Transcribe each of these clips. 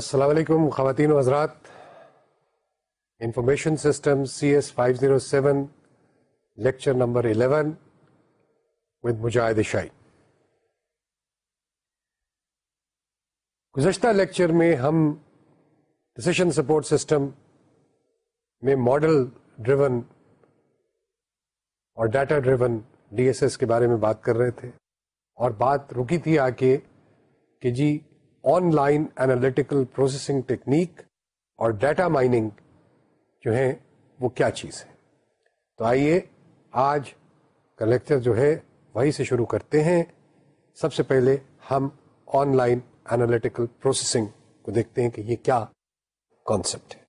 السلام علیکم خواتین و حضرات۔ Information system C S five zero seven lecture number eleven with Mujahid Shahi گزشتہ لیکچر میں ہم ڈسیشن سپورٹ سسٹم میں ماڈل ڈریون اور data driven D S S کے بارے میں بات کر رہے تھے۔ اور بات رکی تھی آ کے کہ جی online analytical processing technique اور ڈیٹا مائننگ جو ہے وہ کیا چیز ہے تو آئیے آج کا لیکچر جو ہے وہی سے شروع کرتے ہیں۔ سب سے پہلے ہم آن لائن اینالیٹیکل پروسیسنگ کو دیکھتے ہیں کہ یہ کیا کانسیپٹ ہے۔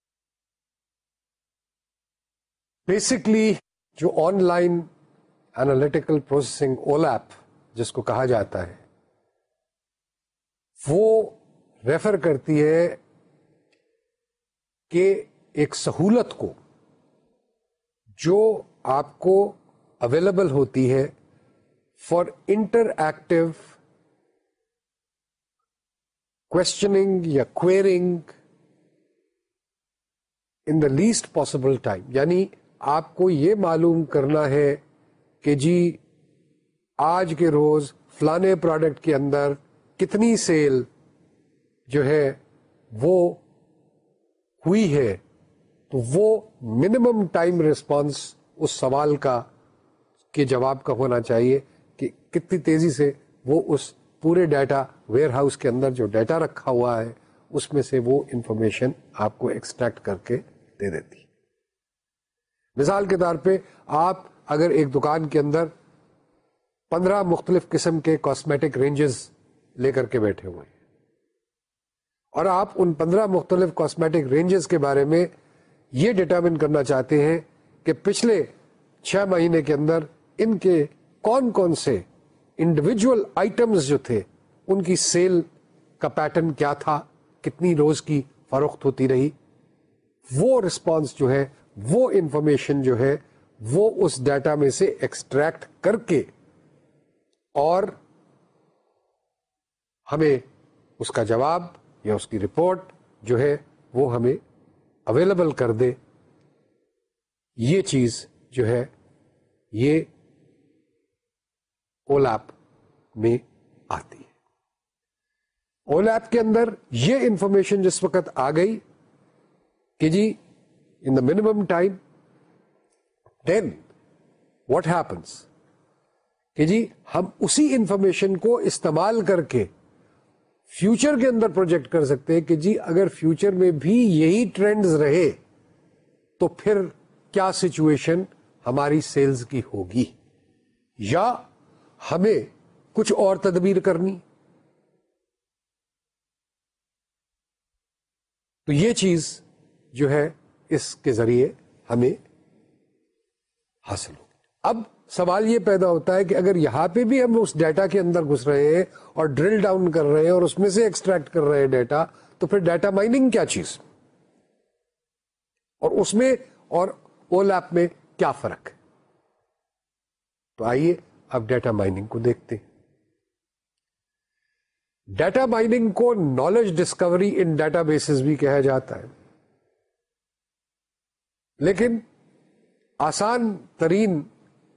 بیسکلی جو online analytical processing OLAP جس کو کہا جاتا ہے وہ ریفر کرتی ہے کہ ایک سہولت کو جو آپ کو اویلیبل ہوتی ہے فار انٹر ایکٹیو کوشچنگ یا querying in the least possible time یعنی آپ کو یہ معلوم کرنا ہے کہ جی آج کے روز فلانے پروڈکٹ کے اندر کتنی سیل جو ہے وہ ہوئی ہے، تو وہ منیمم ٹائم ریسپانس اس سوال کا، کے جواب کا ہونا چاہیے کہ کتنی تیزی سے وہ اس پورے ڈیٹا ویئر ہاؤس کے اندر جو ڈیٹا رکھا ہوا ہے، اس میں سے وہ انفارمیشن آپ کو ایکسٹریکٹ کر کے دے دیتی۔ مثال کے طور پہ آپ اگر ایک دکان کے اندر پندرہ مختلف قسم کے کاسمیٹک رینجز لے کر کے بیٹھے ہوئے ہیں۔ اور آپ ان پندرہ مختلف کاسمیٹک رینجز کے بارے میں یہ ڈیٹرمن کرنا چاہتے ہیں کہ پچھلے چھ مہینے کے اندر ان کے کون کون سے انڈیویجل آئٹمس جو تھے، ان کی سیل کا پیٹرن کیا تھا، کتنی روز کی فروخت ہوتی رہی، وہ رسپانس جو ہے، وہ انفارمیشن جو ہے، وہ اس ڈیٹا میں سے ایکسٹریکٹ کر کے اور ہمیں اس کا جواب یا اس کی رپورٹ جو ہے وہ ہمیں اویلیبل کر دے۔ یہ چیز جو ہے، یہ اولیپ میں آتی ہے۔ اولیپ کے اندر یہ انفارمیشن جس وقت آ گئی کہ جی in the minimum time then what happens کہ جی ہم اسی انفارمیشن کو استعمال کر کے فیوچر کے اندر پروجیکٹ کر سکتے ہیں کہ جی اگر فیوچر میں بھی یہی ٹرینڈز رہے، تو پھر کیا سچویشن ہماری سیلز کی ہوگی؟ یا ہمیں کچھ اور تدبیر کرنی؟ تو یہ چیز جو ہے، اس کے ذریعے ہمیں حاصل ہوگی۔ اب سوال یہ پیدا ہوتا ہے کہ اگر یہاں پہ بھی ہم اس ڈیٹا کے اندر گھس رہے ہیں اور ڈرل ڈاؤن کر رہے ہیں اور اس میں سے ایکسٹریکٹ کر رہے ہیں ڈیٹا، تو پھر ڈیٹا مائننگ کیا چیز؟ اور اس میں اور اول ایپ میں کیا فرق؟ ہے تو آئیے اب ڈیٹا مائننگ کو دیکھتے ہیں۔ ڈیٹا مائننگ کو knowledge discovery in databases بھی کہا جاتا ہے۔ لیکن آسان ترین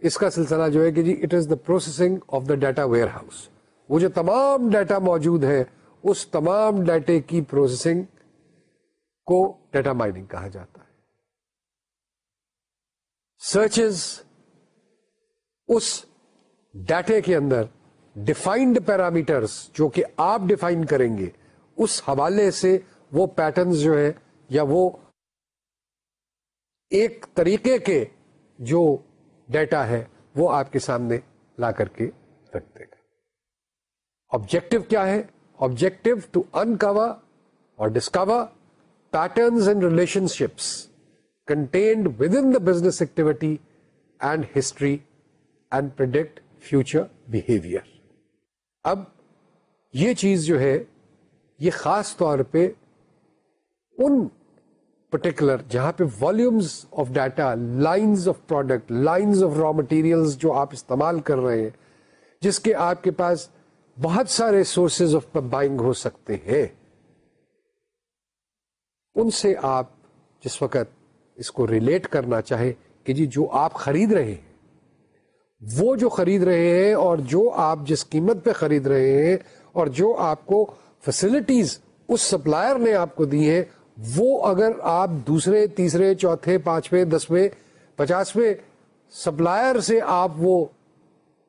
اس کا سلسلہ جو ہے کہ جی it is the processing of the data warehouse وہ جو تمام ڈیٹا موجود ہے اس تمام ڈیٹے کی پروسیسنگ کو ڈیٹا مائننگ کہا جاتا ہے۔ سرچز اس ڈیٹے کے اندر ڈیفائنڈ پیرامیٹرس جو کہ آپ ڈیفائن کریں گے، اس حوالے سے وہ پیٹرنز جو ہے یا وہ ایک طریقے کے جو ڈیٹا ہے، وہ آپ کے سامنے لا کر کے رکھ دے گا۔ آبجیکٹو کیا ہے؟ آبجیکٹو ٹو انکور اور discover patterns and relationships contained within the business activity and history and predict future behaviour اب یہ چیز جو ہے، یہ خاص طور پہ ان پرٹیکولر جہاں پہ volumes of data lines of product lines of raw material جو آپ استعمال کر رہے ہیں جس کے آپ کے پاس بہت سارے سورسز آف بائنگ ہو سکتے ہیں ان سے آپ جس وقت اس کو ریلیٹ کرنا چاہے کہ جی جو آپ خرید رہے ہیں وہ جو خرید رہے ہیں اور جو آپ جس قیمت پہ خرید رہے ہیں اور جو آپ کو فیسلٹیز اس سپلائر نے آپ کو دی ہیں وہ اگر آپ دوسرے، تیسرے، چوتھے، پانچویں، دسویں، پچاسویں سپلائر سے آپ وہ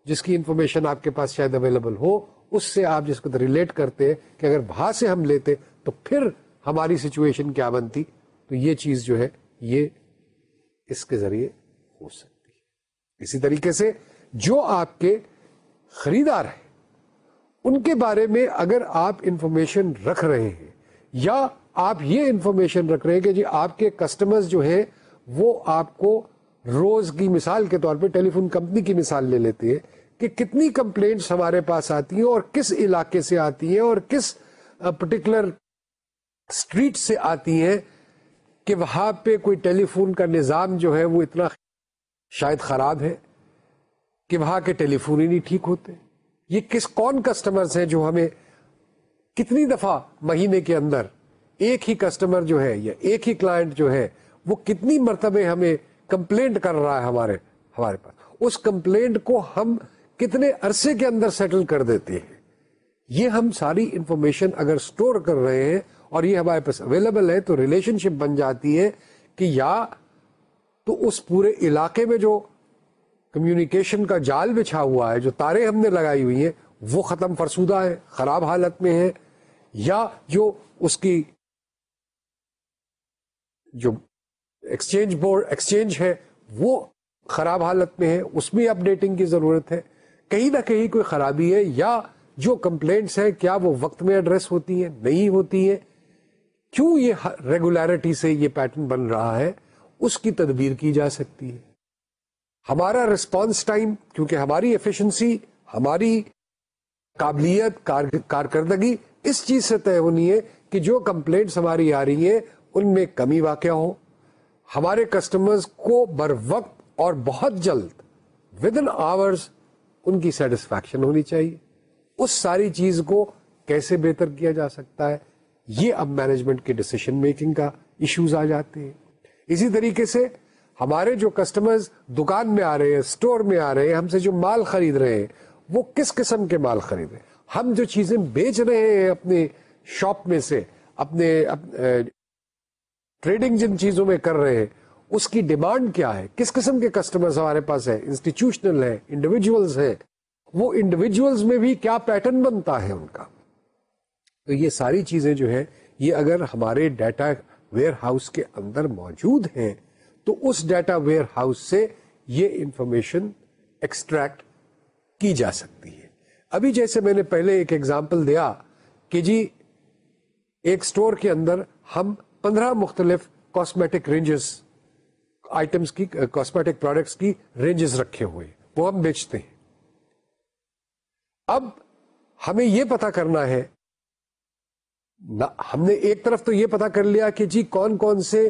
جس کی انفارمیشن آپ کے پاس شاید اویلیبل ہو، اس سے آپ جس کو ریلیٹ کرتے ہیں کہ اگر باہر سے ہم لیتے تو پھر ہماری سچویشن کیا بنتی؟ تو یہ چیز جو ہے، یہ اس کے ذریعے ہو سکتی ہے۔ اسی طریقے سے جو آپ کے خریدار ہیں، ان کے بارے میں اگر آپ انفارمیشن رکھ رہے ہیں یا آپ یہ انفارمیشن رکھ رہے ہیں کہ جی آپ کے کسٹمرز جو ہیں وہ آپ کو روز کی مثال کے طور پہ ٹیلی فون کمپنی کی مثال لے لیتے ہیں کہ کتنی کمپلینٹس ہمارے پاس آتی ہیں اور کس علاقے سے آتی ہیں اور کس پرٹیکولر اسٹریٹ سے آتی ہیں کہ وہاں پہ کوئی ٹیلی فون کا نظام جو ہے وہ اتنا شاید خراب ہے کہ وہاں کے ٹیلی فون ہی نہیں ٹھیک ہوتے یہ کس، کون کسٹمرز ہیں جو ہمیں کتنی دفعہ مہینے کے اندر ایک ہی کسٹمر جو ہے یا ایک ہی کلائنٹ جو ہے، وہ کتنی مرتبہ ہمیں کمپلینٹ کر رہا ہے ہمارے ہمارے پاس۔ اس کمپلینٹ کو ہم کتنے عرصے کے اندر سیٹل کر دیتے ہیں۔ یہ ہم ساری انفارمیشن اگر سٹور کر رہے ہیں اور یہ ہمارے پاس اویلیبل ہے، تو ریلیشن شپ بن جاتی ہے کہ یا تو اس پورے علاقے میں جو کمیونیکیشن کا جال بچھا ہوا ہے، جو تارے ہم نے لگائی ہوئی ہیں، وہ ختم فرسودہ ہے، خراب حالت میں ہے، یا جو اس کی جو ایکسچینج بورڈ ایکسچینج ہے، وہ خراب حالت میں ہے، اس میں اپڈیٹنگ کی ضرورت ہے۔ کہیں نہ کہیں کوئی خرابی ہے یا جو کمپلینٹس ہیں، کیا وہ وقت میں ایڈریس ہوتی ہیں؟ نہیں ہوتی ہیں۔ کیوں یہ ریگولیرٹی سے یہ پیٹرن بن رہا ہے؟ اس کی تدبیر کی جا سکتی ہے۔ ہمارا ریسپانس ٹائم کیونکہ ہماری ایفیشنسی ہماری قابلیت کارکردگی اس چیز سے طے ہونی ہے کہ جو کمپلینٹس ہماری آ رہی ہیں ان میں کمی واقع ہو ہمارے کسٹمرز کو بر وقت اور بہت جلد ود ان آورس ان کی سیٹسفیکشن ہونی چاہیے۔ اس ساری چیز کو کیسے بہتر کیا جا سکتا ہے؟ یہ اب مینجمنٹ کے ڈسیشن میکنگ کا ایشوز آ جاتے ہیں۔ اسی طریقے سے ہمارے جو کسٹمرز دکان میں آ رہے ہیں اسٹور میں آ رہے ہیں، ہم سے جو مال خرید رہے ہیں، وہ کس قسم کے مال خرید رہے ہیں؟ ہم جو چیزیں بیچ رہے ہیں اپنے شاپ میں سے، اپنے ٹریڈنگ جن چیزوں میں کر رہے ہیں، اس کی ڈیمانڈ کیا ہے؟ کس قسم کے کسٹمر ہمارے پاس ہے انسٹیٹیوشنل ہے انڈیویجلس ہے وہ انڈیویجلس میں بھی کیا پیٹرن بنتا ہے ان کا؟ تو یہ ساری چیزیں جو ہے یہ اگر ہمارے ڈیٹا ویئر ہاؤس کے اندر موجود ہیں، تو اس ڈیٹا ویئر ہاؤس سے یہ انفارمیشن ایکسٹریکٹ کی جا سکتی ہے۔ ابھی جیسے میں نے پہلے ایک ایگزامپل دیا کہ جی ایک اسٹور کے اندر ہم پندرہ مختلف کاسمیٹک رینجز آئٹمس کی uh, کاسمیٹک پروڈکٹس کی رینجز رکھے ہوئے وہ ہم بیچتے ہیں۔ اب ہمیں یہ پتا کرنا ہے ہم نے ایک طرف تو یہ پتا کر لیا کہ جی کون کون سے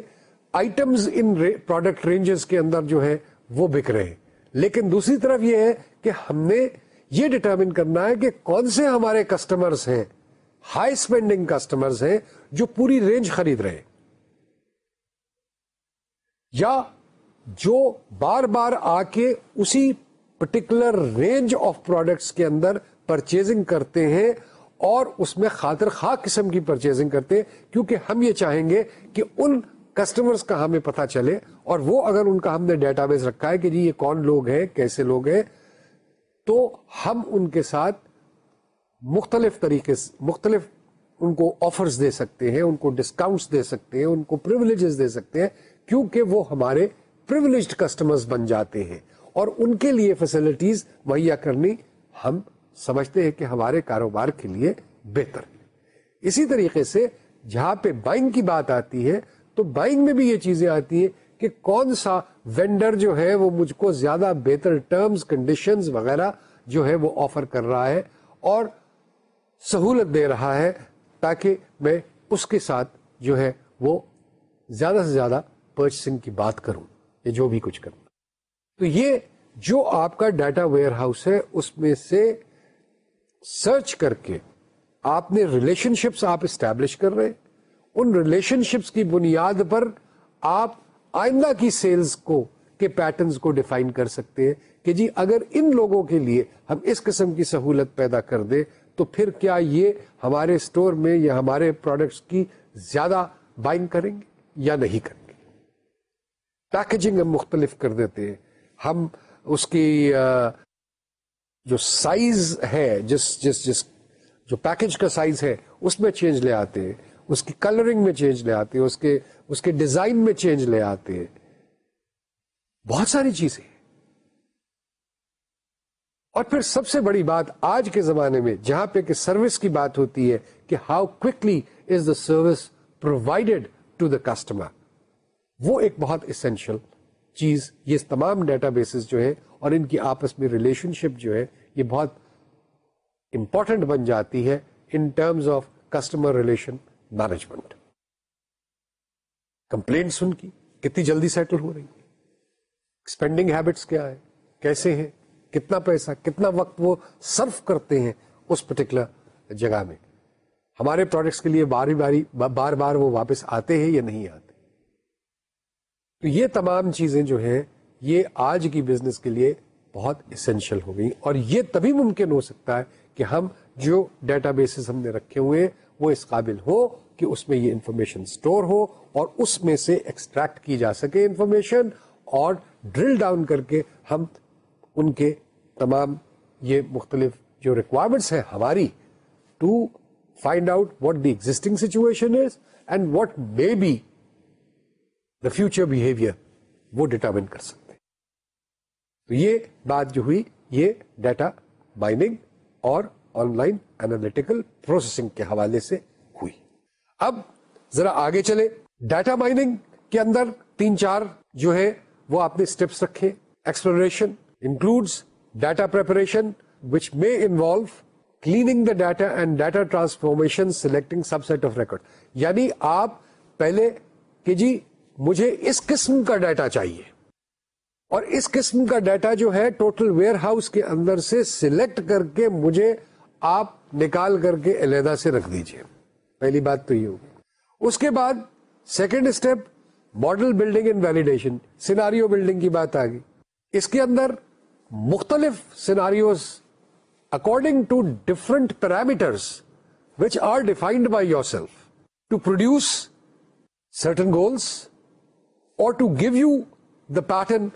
آئٹمس ان پروڈکٹ رینجز کے اندر جو ہے وہ بک رہے ہیں۔ لیکن دوسری طرف یہ ہے کہ ہم نے یہ ڈٹرمن کرنا ہے کہ کون سے ہمارے کسٹمرز ہیں۔ ہائی اسپینڈنگ کسٹمرز ہیں جو پوری رینج خرید رہے ہیں۔ یا جو بار بار آ کے اسی پرٹیکولر رینج آف پروڈکٹس کے اندر پرچیزنگ کرتے ہیں اور اس میں خاطر خواہ قسم کی پرچیزنگ کرتے ہیں، کیونکہ ہم یہ چاہیں گے کہ ان کسٹمرز کا ہمیں پتا چلے اور وہ اگر ان کا ہم نے ڈیٹا بیس رکھا ہے کہ جی یہ کون لوگ ہیں، کیسے لوگ ہیں، تو ہم ان کے ساتھ مختلف طریقے سے، مختلف ان کو آفرز دے سکتے ہیں، ان کو ڈسکاؤنٹس دے سکتے ہیں، ان کو پرولیجز دے سکتے ہیں، کیونکہ وہ ہمارے پرولیجڈ کسٹمرز بن جاتے ہیں۔ اور ان کے لیے فیسلٹیز مہیا کرنی ہم سمجھتے ہیں کہ ہمارے کاروبار کے لیے بہتر۔ ہے اسی طریقے سے جہاں پہ بائنگ کی بات آتی ہے، تو بائنگ میں بھی یہ چیزیں آتی ہیں کہ کون سا وینڈر جو ہے وہ مجھ کو زیادہ بہتر ٹرمز کنڈیشنز وغیرہ جو ہے وہ آفر کر رہا ہے۔ اور سہولت دے رہا ہے تاکہ میں اس کے ساتھ جو ہے وہ زیادہ سے زیادہ پرچیسنگ کی بات کروں یا جو بھی کچھ کروں۔ تو یہ جو آپ کا ڈیٹا ویئر ہاؤس ہے، اس میں سے سرچ کر کے آپ نے ریلیشن شپس آپ اسٹیبلش کر رہے ان ریلیشن شپس کی بنیاد پر آپ آئندہ کی سیلز کو، کے پیٹرنز کو ڈیفائن کر سکتے ہیں کہ جی اگر ان لوگوں کے لیے ہم اس قسم کی سہولت پیدا کر دیں تو پھر کیا یہ ہمارے اسٹور میں یا ہمارے پروڈکٹس کی زیادہ بائنگ کریں گے یا نہیں کریں گے؟ پیکجنگ ہم مختلف کر دیتے ہیں۔ ہم اس کی جو سائز ہے، جس جس جس، جو پیکج کا سائز ہے، اس میں چینج لے آتے ہیں۔ اس کی کلرنگ میں چینج لے آتے ہیں۔ اس کے اس کے ڈیزائن میں چینج لے آتے ہیں۔ بہت ساری چیزیں۔ اور پھر سب سے بڑی بات آج کے زمانے میں، جہاں پہ کہ سروس کی بات ہوتی ہے کہ how quickly is the service provided to the customer وہ ایک بہت اسینشیل چیز، یہ تمام ڈیٹا بیسز جو ہے اور ان کی آپس میں ریلیشن شپ جو ہے یہ بہت امپورٹنٹ بن جاتی ہے in terms of customer relation management complaints کی، کتنی جلدی سیٹل ہو رہی ہے اسپینڈنگ ہیبٹس کیا ہے کیسے ہیں؟ کتنا پیسہ، کتنا وقت وہ سرف کرتے ہیں اس پرٹیکولر جگہ میں۔ ہمارے پروڈکٹس کے لیے باری باری، بار بار وہ واپس آتے ہیں یا نہیں آتے۔ تو یہ تمام چیزیں جو ہیں، یہ آج کی بزنس کے لیے بہت اسینشیل ہو گئی اور یہ تبھی ممکن ہو سکتا ہے کہ ہم جو ڈیٹا بیسز ہم نے رکھے ہوئے وہ اس قابل ہو کہ اس میں یہ انفارمیشن سٹور ہو اور اس میں سے ایکسٹریکٹ کی جا سکے انفارمیشن اور ڈرل ڈاؤن کر کے ہم ان کے تمام یہ مختلف جو ریکوائرمنٹس ہیں ہماری to find out what the existing situation is and what may be the future behaviour وہ ڈیٹرمن کر سکتے تو یہ بات جو ہوئی، یہ ڈیٹا مائننگ اور آن لائن اینالیٹیکل پروسیسنگ کے حوالے سے ہوئی۔ اب ذرا آگے چلے ڈیٹا مائننگ کے اندر تین چار جو ہے وہ آپ نے اسٹیپس رکھے۔ Exploration includes data preparation which may involve cleaning the data and data transformation selecting subset of record یعنی آپ پہلے کہ جی مجھے اس قسم کا ڈیٹا چاہیے اور اس قسم کا ڈیٹا جو ہے ٹوٹل ویئر ہاؤس کے اندر سے سلیکٹ کر کے مجھے آپ نکال کر کے علیحدہ سے رکھ دیجیے پہلی بات تو یہ ہوگی اس کے بعد second step model building and validation scenario building کی بات آ گئی اس کے اندر مختلف scenarios according to different parameters which are defined by yourself to produce certain goals اور to give you the pattern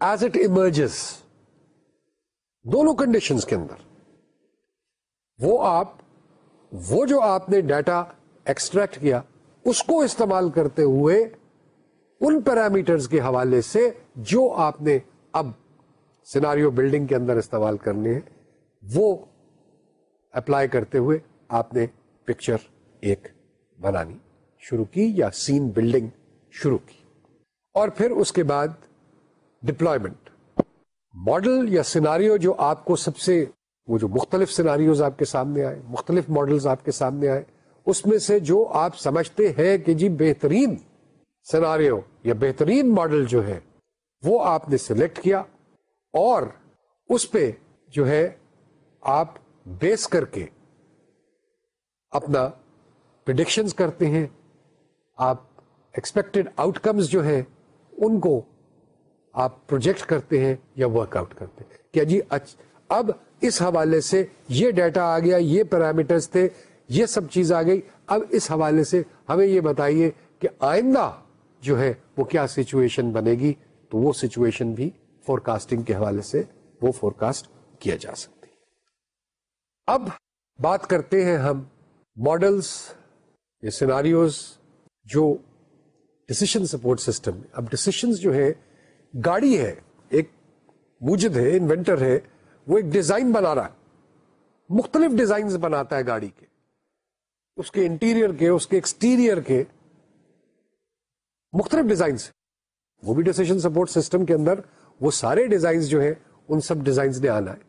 as it emerges دونوں کنڈیشنز کے اندر. وہ آپ، وہ جو آپ نے ڈیٹا ایکسٹریکٹ کیا، اس کو استعمال کرتے ہوئے ان پیرامیٹرز کے حوالے سے جو آپ نے اب سیناریو بلڈنگ کے اندر استعمال کرنے ہیں۔ وہ اپلائی کرتے ہوئے آپ نے پکچر ایک بنانی شروع کی یا سین بلڈنگ شروع کی۔ اور پھر اس کے بعد ڈپلائمنٹ ماڈل یا سیناریو جو آپ کو سب سے، وہ جو مختلف سیناریوز آپ کے سامنے آئے، مختلف ماڈلز آپ کے سامنے آئے، اس میں سے جو آپ سمجھتے ہیں کہ جی بہترین سیناریو یا بہترین ماڈل جو ہے، وہ آپ نے سلیکٹ کیا۔ اور اس پہ جو ہے آپ بیس کر کے اپنا پرڈکشنز کرتے ہیں، آپ ایکسپیکٹڈ آؤٹ کمز جو ہے ان کو آپ پروجیکٹ کرتے ہیں یا ورک آؤٹ کرتے ہیں۔ کیا جی اب اس حوالے سے یہ ڈیٹا آ گیا، یہ پیرامیٹرز تھے، یہ سب چیز آ گئی۔ اب اس حوالے سے ہمیں یہ بتائیے کہ آئندہ جو ہے وہ کیا سچویشن بنے گی؟ تو وہ سچویشن بھی فور کاسٹنگ کے حوالے سے وہ فور کاسٹ کیا جا سکتی اب بات کرتے ہیں ہم ماڈلس یا سیناریوز جو ڈسیشن سپورٹ سسٹم اب ڈسیشن جو ہے گاڑی ہے، ایک موجد ہے انوینٹر ہے، وہ ایک ڈیزائن بنا رہا ہے۔ مختلف ڈیزائن بناتا ہے گاڑی کے۔ اس کے انٹیریئر کے، اس کے ایکسٹیریئر کے۔ مختلف ڈیزائنس وہ بھی ڈیسیشن سپورٹ سسٹم کے اندر وہ سارے ڈیزائنس جو ہے ان سب ڈیزائنس نے آنا ہے۔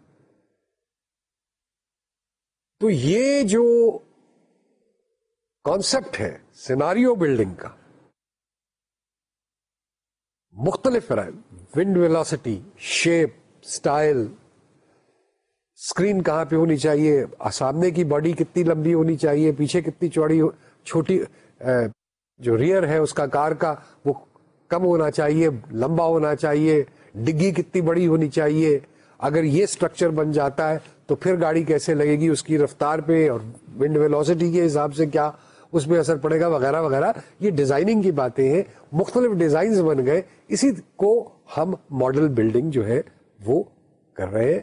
تو یہ جو کانسپٹ ہے سیناریو بلڈنگ کا، مختلف wind velocity shape style screen کہاں پہ ہونی چاہیے؟ سامنے کی باڈی کتنی لمبی ہونی چاہیے؟ پیچھے کتنی چوڑی چھوٹی جو ریئر ہے، اس کا کار کا، وہ کم ہونا چاہیے، لمبا ہونا چاہیے۔ ڈگی کتنی بڑی ہونی چاہیے۔ اگر یہ اسٹرکچر بن جاتا ہے تو پھر گاڑی کیسے لگے گی، اس کی رفتار پہ اور ونڈ ویلوسٹی کے حساب سے کیا اس میں اثر پڑے گا، وغیرہ وغیرہ۔ یہ ڈیزائننگ کی باتیں ہیں، مختلف ڈیزائنز بن گئے۔ اسی کو ہم ماڈل بلڈنگ جو ہے وہ کر رہے ہیں۔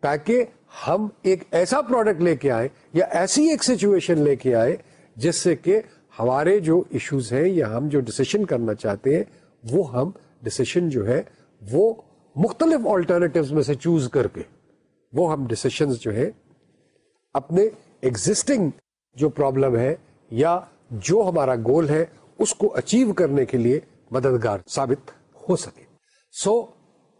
تاکہ ہم ایک ایسا پروڈکٹ لے کے آئے یا ایسی ایک سچویشن لے کے آئے جس سے کہ ہمارے جو ایشوز ہیں یا ہم جو ڈسیشن کرنا چاہتے ہیں، وہ ہم ڈسیشن جو ہے وہ مختلف آلٹرنیٹیو میں سے چوز کر کے وہ ہم ڈسیشن جو ہے اپنے ایگزٹنگ جو پرابلم ہے یا جو ہمارا گول ہے اس کو اچیو کرنے کے لیے مددگار ثابت ہو سکے۔ سو so,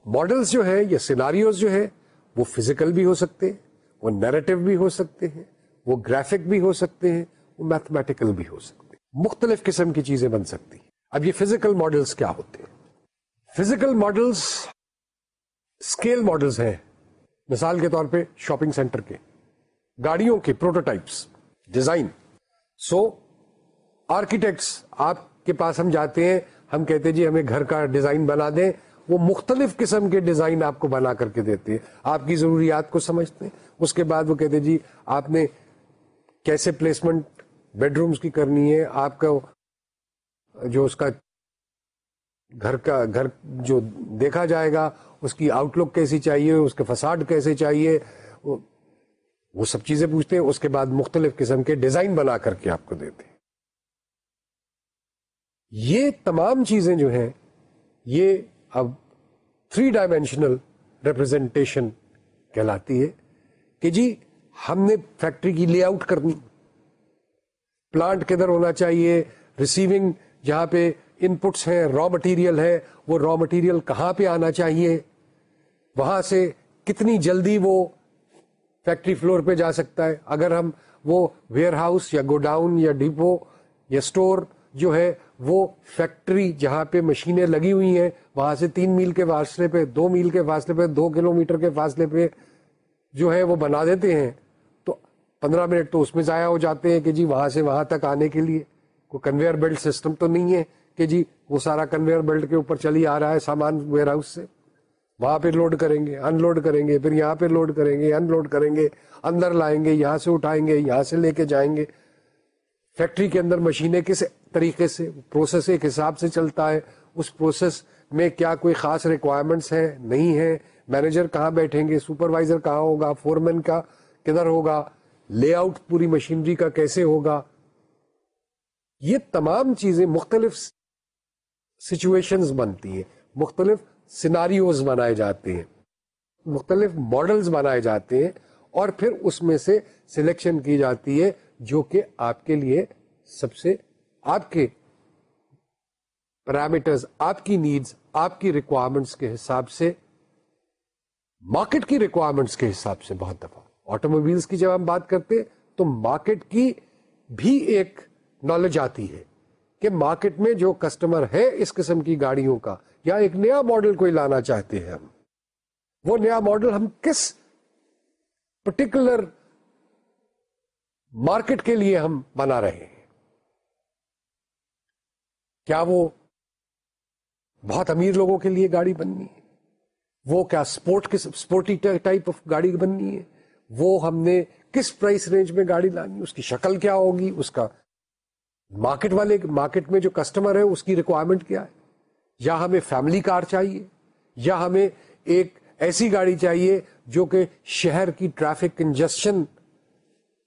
ماڈلس جو ہے یا سیناریوز جو ہے وہ فزیکل بھی ہو سکتے ہیں وہ نیریٹو بھی ہو سکتے ہیں وہ گرافک بھی ہو سکتے ہیں وہ میتھمیٹیکل بھی ہو سکتے ہیں۔ مختلف قسم کی چیزیں بن سکتی ہیں۔ اب یہ فزیکل ماڈلس کیا ہوتے ہیں؟ فزیکل ماڈلس اسکیل ماڈلس ہیں۔ مثال کے طور پہ شاپنگ سینٹر کے۔ گاڑیوں کے پروٹوٹائپس ڈیزائن سو آرکیٹیکٹس آپ کے پاس ہم جاتے ہیں، ہم کہتے جی ہمیں گھر کا ڈیزائن بنا دیں۔ وہ مختلف قسم کے ڈیزائن آپ کو بنا کر کے دیتے ہیں۔ آپ کی ضروریات کو سمجھتے ہیں۔ اس کے بعد وہ کہتے جی آپ نے کیسے پلیسمنٹ بیڈ رومس کی کرنی ہے؟ آپ کا جو اس کا گھر کا گھر جو دیکھا جائے گا، اس کی آؤٹ لک کیسی چاہیے، اس کے فساد کیسے چاہیے، وہ سب چیزیں پوچھتے ہیں، اس کے بعد مختلف قسم کے ڈیزائن بنا کر کے آپ کو دیتے ہیں۔ یہ تمام چیزیں جو ہیں، یہ اب تھری ڈائمینشنل ریپرزینٹیشن کہلاتی ہے کہ جی ہم نے فیکٹری کی لے آؤٹ کرنی۔ پلانٹ کدھر ہونا چاہیے ریسیونگ جہاں پہ ان پٹس ہیں را مٹیریل ہے، وہ را مٹیریل کہاں پہ آنا چاہیے؟ وہاں سے کتنی جلدی وہ فیکٹری فلور پہ جا سکتا ہے؟ اگر ہم وہ ویئر ہاؤس یا گوڈاؤن یا ڈپو یا اسٹور جو ہے، وہ فیکٹری جہاں پہ مشینیں لگی ہوئی ہیں، وہاں سے تین میل کے فاصلے پہ، دو میل کے فاصلے پہ، دو کلو میٹر کے فاصلے پہ جو ہے وہ بنا دیتے ہیں، تو پندرہ منٹ تو اس میں ضائع ہو جاتے ہیں کہ جی وہاں سے وہاں تک آنے کے لیے، کوئی کنویئر بیلٹ سسٹم تو نہیں ہے۔ کہ جی وہ سارا کنویئر بیلٹ کے اوپر چلی آ رہا ہے سامان ویئر ہاؤس سے۔ وہاں پہ لوڈ کریں گے ان لوڈ کریں گے، پھر یہاں پہ لوڈ کریں گے ان لوڈ کریں گے، اندر لائیں گے، یہاں سے اٹھائیں گے، یہاں سے لے کے جائیں گے۔ فیکٹری کے اندر مشینیں کس طریقے سے پروسیس ایک حساب سے چلتا ہے۔ اس پروسیس میں کیا کوئی خاص ریکوائرمنٹس ہیں؟ نہیں ہے مینیجر کہاں بیٹھیں گے؟ سپروائزر کہاں ہوگا؟ فورمین کا کدھر ہوگا؟ لے آؤٹ پوری مشینری کا کیسے ہوگا؟ یہ تمام چیزیں مختلف سچویشن بنتی ہیں۔ مختلف سیناریوز بنائے جاتے ہیں۔ مختلف ماڈلز بنائے جاتے ہیں اور پھر اس میں سے سلیکشن کی جاتی ہے جو کہ آپ کے لیے سب سے آپ کے پیرامیٹرز آپ کی نیڈز آپ کی ریکوائرمنٹس کے حساب سے مارکیٹ کی ریکوائرمنٹس کے حساب سے بہت دفعہ۔ آٹو موبائلس کی جب ہم بات کرتے تو مارکیٹ کی بھی ایک نالج آتی ہے۔ کہ مارکیٹ میں جو کسٹمر ہے اس قسم کی گاڑیوں کا، یا ایک نیا ماڈل کوئی لانا چاہتے ہیں ہم۔ وہ نیا ماڈل ہم کس پرٹیکولر مارکیٹ کے لیے ہم بنا رہے ہیں؟ کیا وہ بہت امیر لوگوں کے لیے گاڑی بننی ہے؟ وہ کیا سپورٹ سپورٹی ٹائپ آف گاڑی بننی ہے؟ وہ ہم نے کس پرائس رینج میں گاڑی لانی اس کی شکل کیا ہوگی؟ اس کا مارکیٹ والے، مارکیٹ میں جو کسٹمر ہے، اس کی ریکوائرمنٹ کیا ہے؟ یا ہمیں فیملی کار چاہیے، یا ہمیں ایک ایسی گاڑی چاہیے جو کہ شہر کی ٹریفک کنجسشن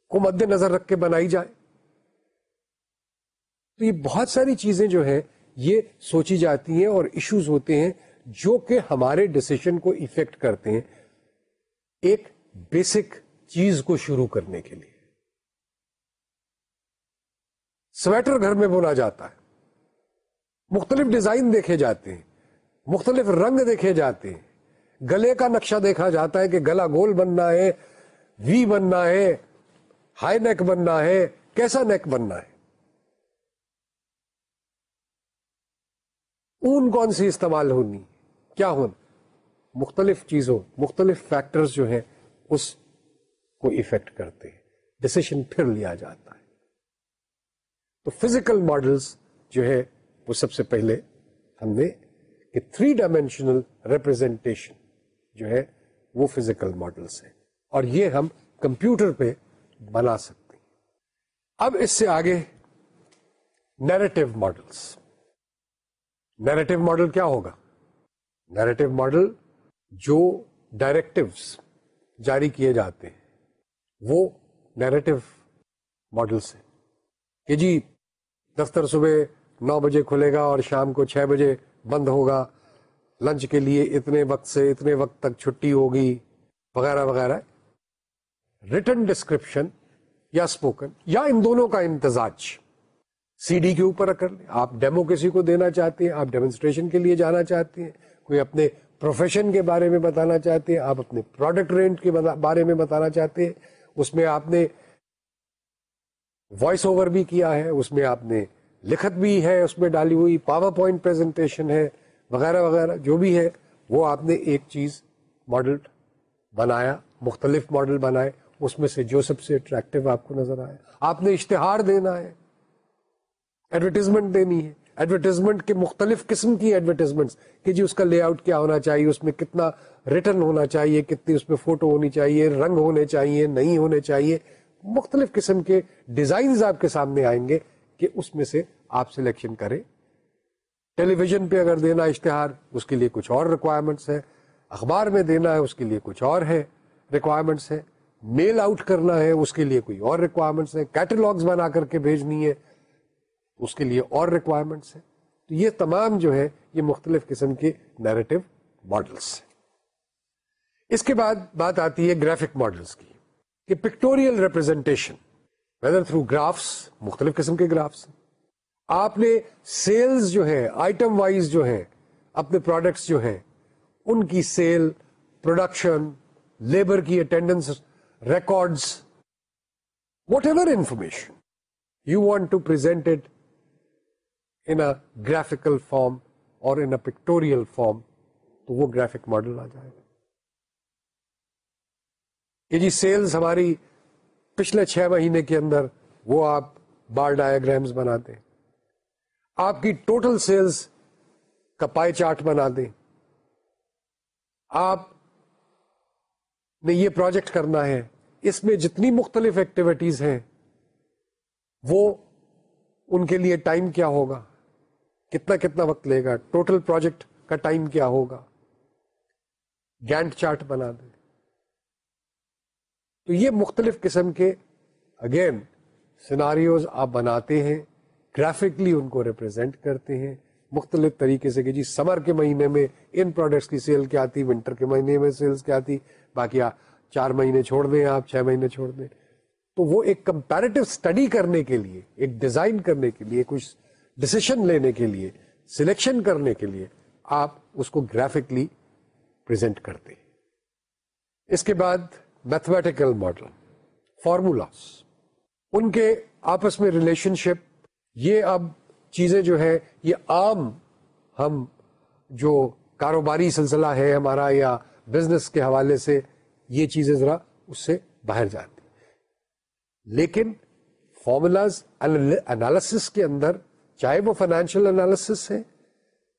کو مد نظر رکھ کے بنائی جائے۔ تو یہ بہت ساری چیزیں جو ہے یہ سوچی جاتی ہیں اور ایشوز ہوتے ہیں جو کہ ہمارے ڈسیشن کو افیکٹ کرتے ہیں ایک بیسک چیز کو شروع کرنے کے لیے۔ سویٹر گھر میں بولا جاتا ہے۔ مختلف ڈیزائن دیکھے جاتے ہیں، مختلف رنگ دیکھے جاتے ہیں۔ گلے کا نقشہ دیکھا جاتا ہے کہ گلا گول بننا ہے، وی بننا ہے، ہائی نیک بننا ہے، کیسا نیک بننا ہے۔ اون کون سی استعمال ہونی؟ کیا ہونا مختلف چیزوں، مختلف فیکٹرز جو ہیں، اس کو افیکٹ کرتے ہیں۔ ڈسیشن پھر لیا جاتا ہے۔ تو فزیکل ماڈلس جو ہے وہ سب سے پہلے ہم نے کہ تھری ڈائمینشنل ریپرزینٹیشن جو ہے وہ فزیکل ماڈلس ہے اور یہ ہم کمپیوٹر پہ بنا سکتے ہیں۔ اب اس سے آگے نیریٹو ماڈلس نیریٹو ماڈل کیا ہوگا؟ نیریٹو ماڈل جو ڈائریکٹوس جاری کیے جاتے ہیں، وہ نیریٹو ماڈلس ہیں۔ کہ جی دفتر صبح نو بجے کھلے گا اور شام کو چھ بجے بند ہوگا۔ لنچ کے لیے اتنے وقت سے اتنے وقت تک چھٹی ہوگی، وغیرہ وغیرہ۔ ریٹرن ڈسکرپشن یا اسپوکن یا ان دونوں کا امتزاج۔ سی ڈی کے اوپر کر لیں۔ آپ ڈیمو کسی کو دینا چاہتے ہیں، آپ ڈیمونسٹریشن کے لیے جانا چاہتے ہیں، کوئی اپنے پروفیشن کے بارے میں بتانا چاہتے ہیں، آپ اپنے پروڈکٹ رینٹ کے بارے میں بتانا چاہتے ہیں۔ اس میں آپ نے وائس اوور بھی کیا ہے، اس میں آپ نے لکھت بھی ہے، اس میں ڈالی ہوئی پاور پوائنٹ پریزنٹیشن ہے، وغیرہ وغیرہ جو بھی ہے، وہ آپ نے ایک چیز ماڈل بنایا، مختلف ماڈل بنائے، اس میں سے جو سب سے اٹریکٹو آپ کو نظر آیا۔ آپ نے اشتہار دینا ہے ایڈورٹیزمنٹ دینی ہے۔ ایڈورٹیزمنٹ کے مختلف قسم کی ایڈورٹیزمنٹ کہ جی اس کا لے آؤٹ کیا ہونا چاہیے، اس میں کتنا ریٹرن ہونا چاہیے، کتنی اس میں فوٹو ہونی چاہیے، رنگ ہونے چاہیے، نہیں ہونے چاہیے۔ مختلف قسم کے ڈیزائنز آپ کے سامنے آئیں گے کہ اس میں سے آپ سلیکشن کریں۔ ٹیلی ویژن پہ اگر دینا اشتہار، اس کے لیے کچھ اور ریکوائرمنٹس ہے اخبار میں دینا ہے، اس کے لیے کچھ اور ہے ریکوائرمنٹس ہے میل آؤٹ کرنا ہے، اس کے لیے کوئی اور ریکوائرمنٹس ہے کیٹلاگس بنا کر کے بھیجنی ہے اس کے لیے اور ریکوائرمنٹس ہیں۔ تو یہ تمام جو ہے یہ مختلف قسم کے نیریٹو ماڈلس ہیں۔ اس کے بعد بات آتی ہے گرافک ماڈلس کی۔ کہ pictorial representation whether through graphs مختلف قسم کے گرافس آپ نے سیلز جو ہے آئٹم وائز جو ہے اپنے پروڈکٹس جو ہیں، ان کی سیل پروڈکشن لیبر کی attendance records whatever information you want to present it in graphical form اور ان پکٹوریل فارم تو وہ گرافک ماڈل آ جائے گا۔ کہ جی سیلز ہماری پچھلے چھ مہینے کے اندر وہ آپ بار ڈایاگرامس بنا دیں۔ آپ کی ٹوٹل سیلز کا پائی چارٹ بنا دیں۔ آپ نے یہ پروجیکٹ کرنا ہے۔ اس میں جتنی مختلف ایکٹیویٹیز ہیں، وہ ان کے لیے ٹائم کیا ہوگا؟ کتنا کتنا وقت لے گا؟ ٹوٹل پروجیکٹ کا ٹائم کیا ہوگا؟ گینٹ چارٹ بنا دیں۔ تو یہ مختلف قسم کے اگین سیناریوز آپ بناتے ہیں گرافکلی ان کو ریپرزینٹ کرتے ہیں، مختلف طریقے سے کہ جی سمر کے مہینے میں ان پروڈکٹس کی سیل کیا تھی ونٹر کے مہینے میں سیلز کیا تھی، باقی چار مہینے چھوڑ دیں آپ، چھ مہینے چھوڑ دیں۔ تو وہ ایک کمپیرٹیو اسٹڈی کرنے کے لیے، ایک ڈیزائن کرنے کے لیے، کچھ ڈسیشن لینے کے لیے سلیکشن کرنے کے لیے آپ اس کو گرافکلی پرزینٹ کرتے ہیں۔ اس کے بعد میتھمیٹیکل ماڈل فارمولاز ان کے آپس میں ریلیشن شپ یہ اب چیزیں جو ہے یہ عام ہم جو کاروباری سلسلہ ہے ہمارا یا بزنس کے حوالے سے یہ چیزیں ذرا اس سے باہر جاتی لیکن فارمولاز انالیس کے اندر چاہے وہ فائنینشیل انالیس ہے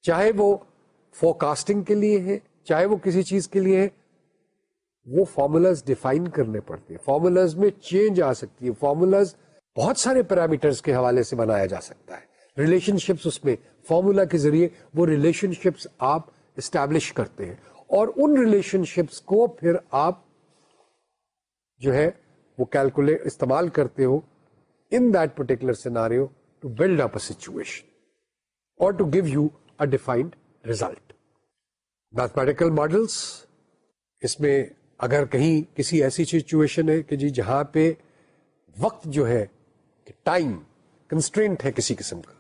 چاہے وہ فورکاسٹنگ کے لیے ہے چاہے وہ کسی چیز کے لیے ہے وہ فارمولاز ڈیفائن کرنے پڑتے ہیں۔ فارمولاز میں چینج آ سکتی ہے فارمولاز بہت سارے پیرامیٹرز کے حوالے سے بنایا جا سکتا ہے۔ ریلیشن شپس اس میں فارمولا کے ذریعے وہ ریلیشن شپس آپ اسٹیبلش کرتے ہیں۔ اور ان ریلیشن شپس کو پھر آپ جو ہے وہ کیلکولیٹ استعمال کرتے ہو in that particular scenario to build up a situation اور to give you a defined result mathematical models اس میں اگر کہیں کسی ایسی سچویشن ہے کہ جی جہاں پہ وقت جو ہے ٹائم کنسٹرینٹ ہے کسی قسم کا،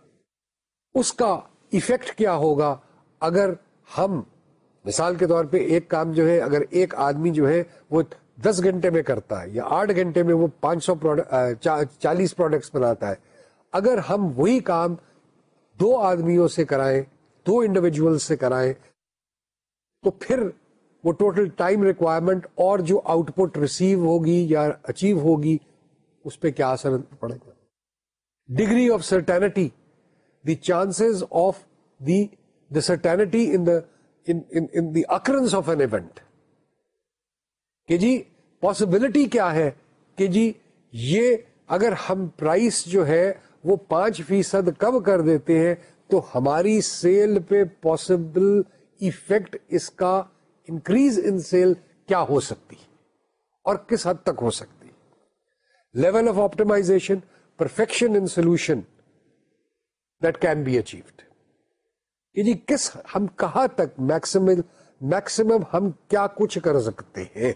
اس کا ایفیکٹ کیا ہوگا؟ اگر ہم، مثال کے طور پہ ایک کام جو ہے، اگر ایک آدمی جو ہے وہ دس گھنٹے میں کرتا ہے یا آٹھ گھنٹے میں وہ پانچ سو چالیس پروڈکٹس بناتا ہے، اگر ہم وہی کام دو آدمیوں سے کرائیں، دو انڈیویجل سے کرائیں، تو پھر وہ ٹوٹل ٹائم ریکوائرمنٹ اور جو آؤٹ پٹ ریسیو ہوگی یا اچیو ہوگی، اس پہ کیا اثر پڑے گا؟ Degree of certainty, the chances of the the certainty in the occurrence of an event. کہ جی پاسبلٹی کیا ہے؟ کہ جی یہ اگر ہم پرائس جو ہے وہ پانچ فیصد کم کر دیتے ہیں، تو ہماری سیل پہ پاسبل ایفیکٹ اس کا انکریز ان سیل کیا ہو سکتی اور کس حد تک ہو سکتی؟ Level of optimisation perfection in solution that can be achieved کہ جی کس ہم کہاں تک میکسیمم میکسیمم ہم کیا کچھ کر سکتے ہیں؟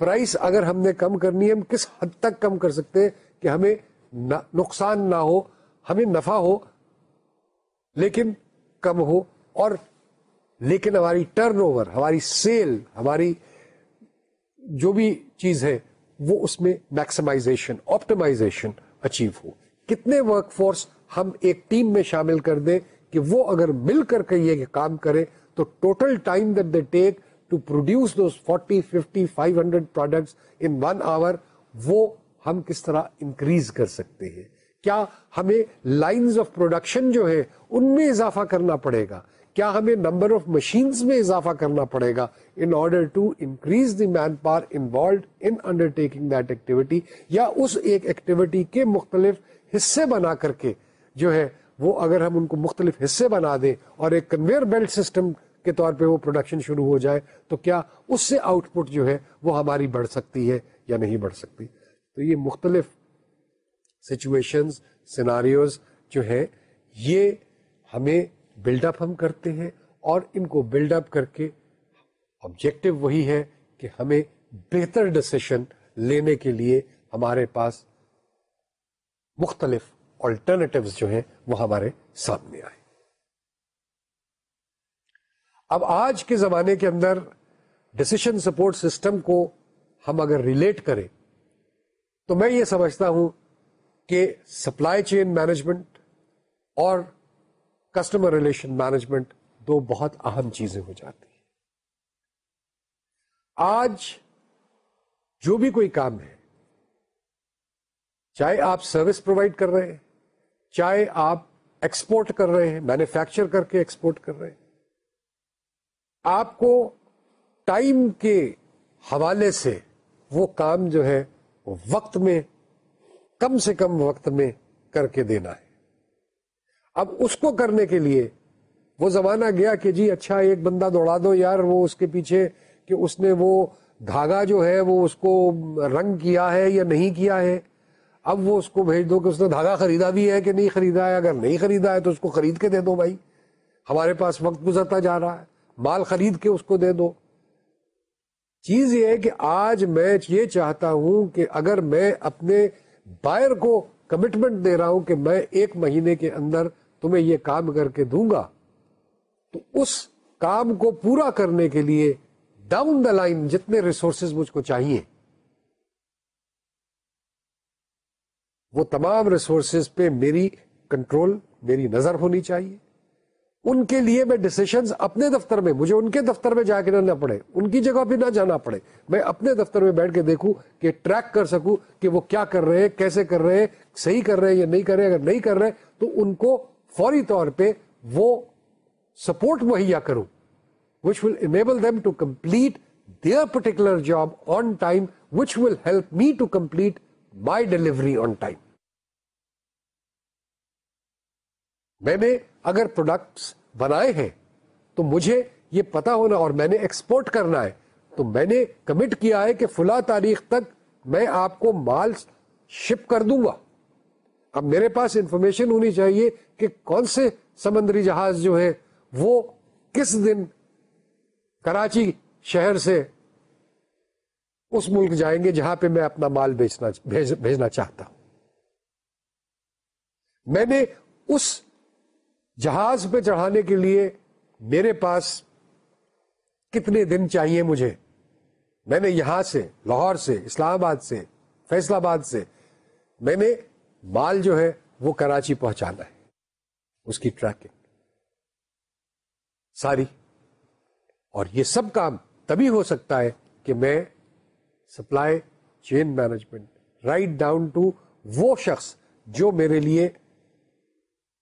پرائس اگر ہم نے کم کرنی ہے، ہم کس حد تک کم کر سکتے ہیں کہ ہمیں نقصان نہ ہو، ہمیں نفع ہو، لیکن کم ہو اور لیکن ہماری ٹرن اوور ہماری سیل ہماری جو بھی چیز ہے، وہ اس میں میکسیمائزیشن آپٹمائزیشن اچیو ہو۔ کتنے ورک فورس ہم ایک ٹیم میں شامل کر دیں کہ وہ اگر مل کر کے یہ کام کرے، تو total time that they take to produce those forty fifty five hundred products in one hour وہ ہم کس طرح انکریز کر سکتے ہیں؟ کیا ہمیں لائنز آف پروڈکشن جو ہے ان میں اضافہ کرنا پڑے گا؟ کیا ہمیں نمبر آف مشینز میں اضافہ کرنا پڑے گا in order to increase the manpower involved in undertaking that activity یا اس ایک ایکٹیویٹی کے مختلف حصے بنا کر کے جو ہے وہ اگر ہم ان کو مختلف حصے بنا دیں اور ایک کنویئر بیلٹ سسٹم کے طور پہ وہ پروڈکشن شروع ہو جائے تو کیا اس سے آؤٹ پٹ جو ہے وہ ہماری بڑھ سکتی ہے یا نہیں بڑھ سکتی؟ تو یہ مختلف سچویشن سیناریوز جو ہے یہ ہمیں بلڈ اپ ہم کرتے ہیں اور ان کو بلڈ اپ کر کے آبجیکٹو وہی ہے کہ ہمیں بہتر ڈسیشن لینے کے لیے ہمارے پاس مختلف آلٹرنیٹیو جو ہیں وہ ہمارے سامنے آئے۔ اب آج کے زمانے کے اندر ڈسیشن سپورٹ سسٹم کو ہم اگر ریلیٹ کریں تو میں یہ سمجھتا ہوں کہ سپلائی چین مینجمنٹ اور کسٹمر ریلیشن مینجمنٹ دو بہت اہم چیزیں ہو جاتی ہیں۔ آج جو بھی کوئی کام ہے، چاہے آپ سروس پرووائڈ کر رہے ہیں، چاہے آپ ایکسپورٹ کر رہے ہیں مینوفیکچر کر کے ایکسپورٹ کر رہے ہیں، آپ کو ٹائم کے حوالے سے وہ کام جو ہے وقت میں، کم سے کم وقت میں کر کے دینا ہے۔ اب اس کو کرنے کے لیے وہ زمانہ گیا کہ جی اچھا ایک بندہ دوڑا دو یار، وہ اس کے پیچھے کہ اس نے وہ دھاگا جو ہے، وہ اس کو رنگ کیا ہے یا نہیں کیا ہے۔ اب وہ اس کو بھیج دو کہ اس نے دھاگا خریدا بھی ہے کہ نہیں خریدا ہے۔ اگر نہیں خریدا ہے تو اس کو خرید کے دے دو بھائی۔ ہمارے پاس وقت گزرتا جا رہا ہے۔ مال خرید کے اس کو دے دو۔ چیز یہ ہے کہ آج میں یہ چاہتا ہوں کہ اگر میں اپنے بائر کو کمٹمنٹ دے رہا ہوں کہ میں ایک مہینے کے اندر تمہیں یہ کام کر کے دوں گا؟ تو اس کام کو پورا کرنے کے لیے ڈاؤن دا لائن جتنے ریسورسز مجھ کو چاہیے۔ وہ تمام ریسورسز پہ میری کنٹرول میری نظر ہونی چاہیے۔ ان کے لیے میں ڈسیشنز اپنے دفتر میں، مجھے ان کے دفتر میں جا کے نہ پڑے، ان کی جگہ پہ نہ جانا پڑے۔ میں اپنے دفتر میں بیٹھ کے دیکھوں کہ ٹریک کر سکوں کہ وہ کیا کر رہے ہیں، کیسے کر رہے ہیں، صحیح کر رہے ہیں یا نہیں کر رہے اگر نہیں کر رہے تو ان کو فوری طور پہ وہ سپورٹ مہیا کروں which will enable them to complete their particular job on time which will help me to complete my delivery on time میں نے اگر پروڈکٹس بنائے ہیں تو مجھے یہ پتا ہونا اور میں نے ایکسپورٹ کرنا ہے، تو میں نے کمٹ کیا ہے کہ فلاں تاریخ تک میں آپ کو مال شپ کر دوں گا۔ اب میرے پاس انفارمیشن ہونی چاہیے کہ کون سے سمندری جہاز جو ہے وہ کس دن کراچی شہر سے اس ملک جائیں گے جہاں پہ میں اپنا مال بیچنا بھیجنا چاہتا ہوں؟ میں نے اس جہاز پہ چڑھانے کے لیے میرے پاس کتنے دن چاہیے مجھے؟ میں نے یہاں سے، لاہور سے، اسلام آباد سے فیصلہ آباد سے، میں نے مال جو ہے وہ کراچی پہنچانا ہے۔ اس کی ٹریکنگ ساری. اور یہ سب کام تبھی ہو سکتا ہے کہ میں supply chain management right down to وہ شخص جو میرے لیے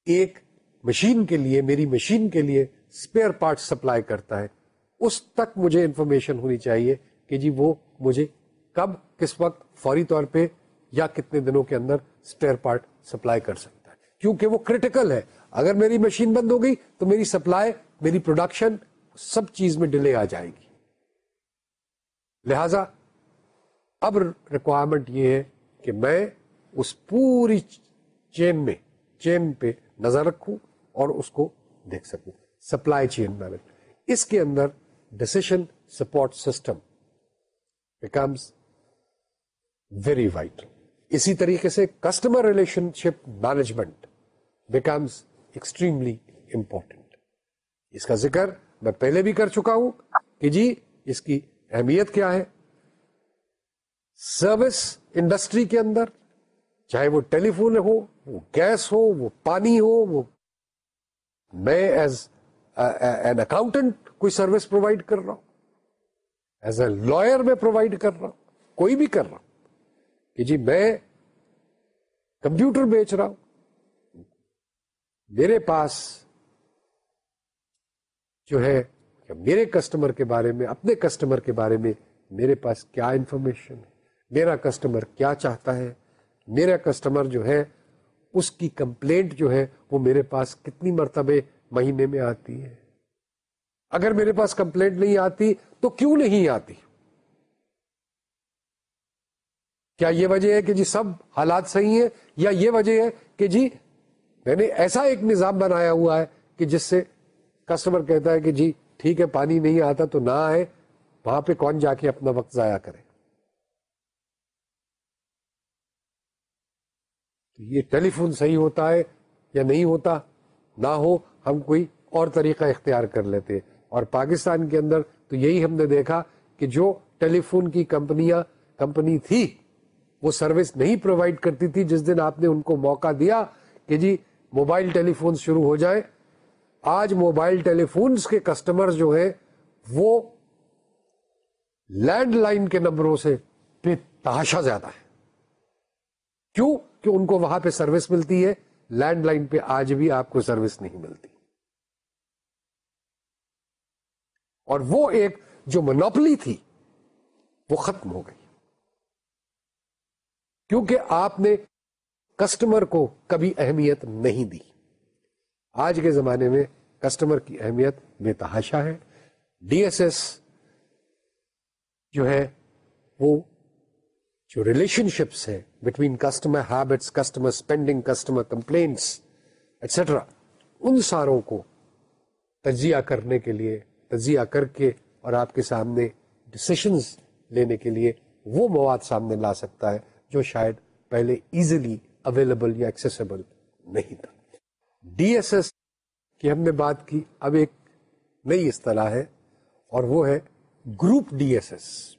ایک مشین کے لیے، میری مشین کے لیے اسپیئر پارٹ سپلائی کرتا ہے۔ اس تک مجھے انفارمیشن ہونی چاہیے کہ جی وہ مجھے کب، کس وقت فوری طور پہ یا کتنے دنوں کے اندر اسپیئر پارٹ سپلائی کر سکتا ہے۔ کیونکہ وہ کریٹیکل ہے۔ اگر میری مشین بند ہو گئی تو میری سپلائی، میری پروڈکشن سب چیز میں ڈیلے آ جائے گی۔ لہذا اب ریکوائرمنٹ یہ ہے کہ میں اس پوری چین میں چین پہ نظر رکھوں اور اس کو دیکھ سکوں سپلائی چین مینج اس کے اندر decision support system becomes very vital اسی طریقے سے customer relationship management becomes extremely important اس کا ذکر میں پہلے بھی کر چکا ہوں کہ جی اس کی اہمیت کیا ہے؟ سروس انڈسٹری کے اندر، چاہے وہ ٹیلی فون ہو، وہ گیس ہو، وہ پانی ہو، وہ میں ایز این اکاؤنٹنٹ کوئی سروس پرووائڈ کر رہا ہوں ایز اے لائر میں پرووائڈ کر رہا ہوں، کوئی بھی کر رہا ہوں، کہ جی میں کمپیوٹر بیچ رہا ہوں میرے پاس جو ہے میرے کسٹمر کے بارے میں، اپنے کسٹمر کے بارے میں میرے پاس کیا انفارمیشن ہے؟ میرا کسٹمر کیا چاہتا ہے؟ میرا کسٹمر جو ہے، اس کی کمپلینٹ جو ہے، وہ میرے پاس کتنی مرتبہ مہینے میں آتی ہے؟ اگر میرے پاس کمپلینٹ نہیں آتی تو کیوں نہیں آتی؟ کیا یہ وجہ ہے کہ جی سب حالات صحیح ہیں؟ یا یہ وجہ ہے کہ جی میں نے ایسا ایک نظام بنایا ہوا ہے کہ جس سے کسٹمر کہتا ہے کہ جی ٹھیک ہے، پانی نہیں آتا تو نہ آئے، وہاں پہ کون جا کے اپنا وقت ضائع کرے؟ تو یہ ٹیلی فون صحیح ہوتا ہے یا نہیں ہوتا؟ نہ ہو، ہم کوئی اور طریقہ اختیار کر لیتے اور پاکستان کے اندر تو یہی ہم نے دیکھا کہ جو ٹیلی فون کی کمپنیاں، کمپنی تھی، وہ سروس نہیں پرووائڈ کرتی تھی۔ جس دن آپ نے ان کو موقع دیا کہ جی موبائل ٹیلی فون شروع ہو جائے۔ آج موبائل ٹیلی فونس کے کسٹمر جو ہے وہ لینڈ لائن کے نمبروں سے بے تحاشا زیادہ ہے کیوں؟ کہ ان کو وہاں پہ سروس ملتی ہے۔ لینڈ لائن پہ آج بھی آپ کو سروس نہیں ملتی۔ اور وہ ایک جو منوپلی تھی، وہ ختم ہو گئی۔ کیونکہ آپ نے کسٹمر کو کبھی اہمیت نہیں دی۔ آج کے زمانے میں کسٹمر کی اہمیت بے تحاشا ہے۔ ڈی ایس ایس جو ہے، وہ جو ریلیشن شپس ہے between customer habits customer spending customer complaints etcetera ان ساروں کو تجزیہ کرنے کے لیے، تجزیہ کر کے اور آپ کے سامنے ڈسیشنز لینے کے لیے وہ مواد سامنے لا سکتا ہے جو شاید پہلے ایزیلی اویلیبل یا ایکسیسیبل نہیں تھا۔ ڈی ایس ایس کی ہم نے بات کی، اب ایک نئی اصطلاح ہے اور وہ ہے گروپ ڈی ایس ایس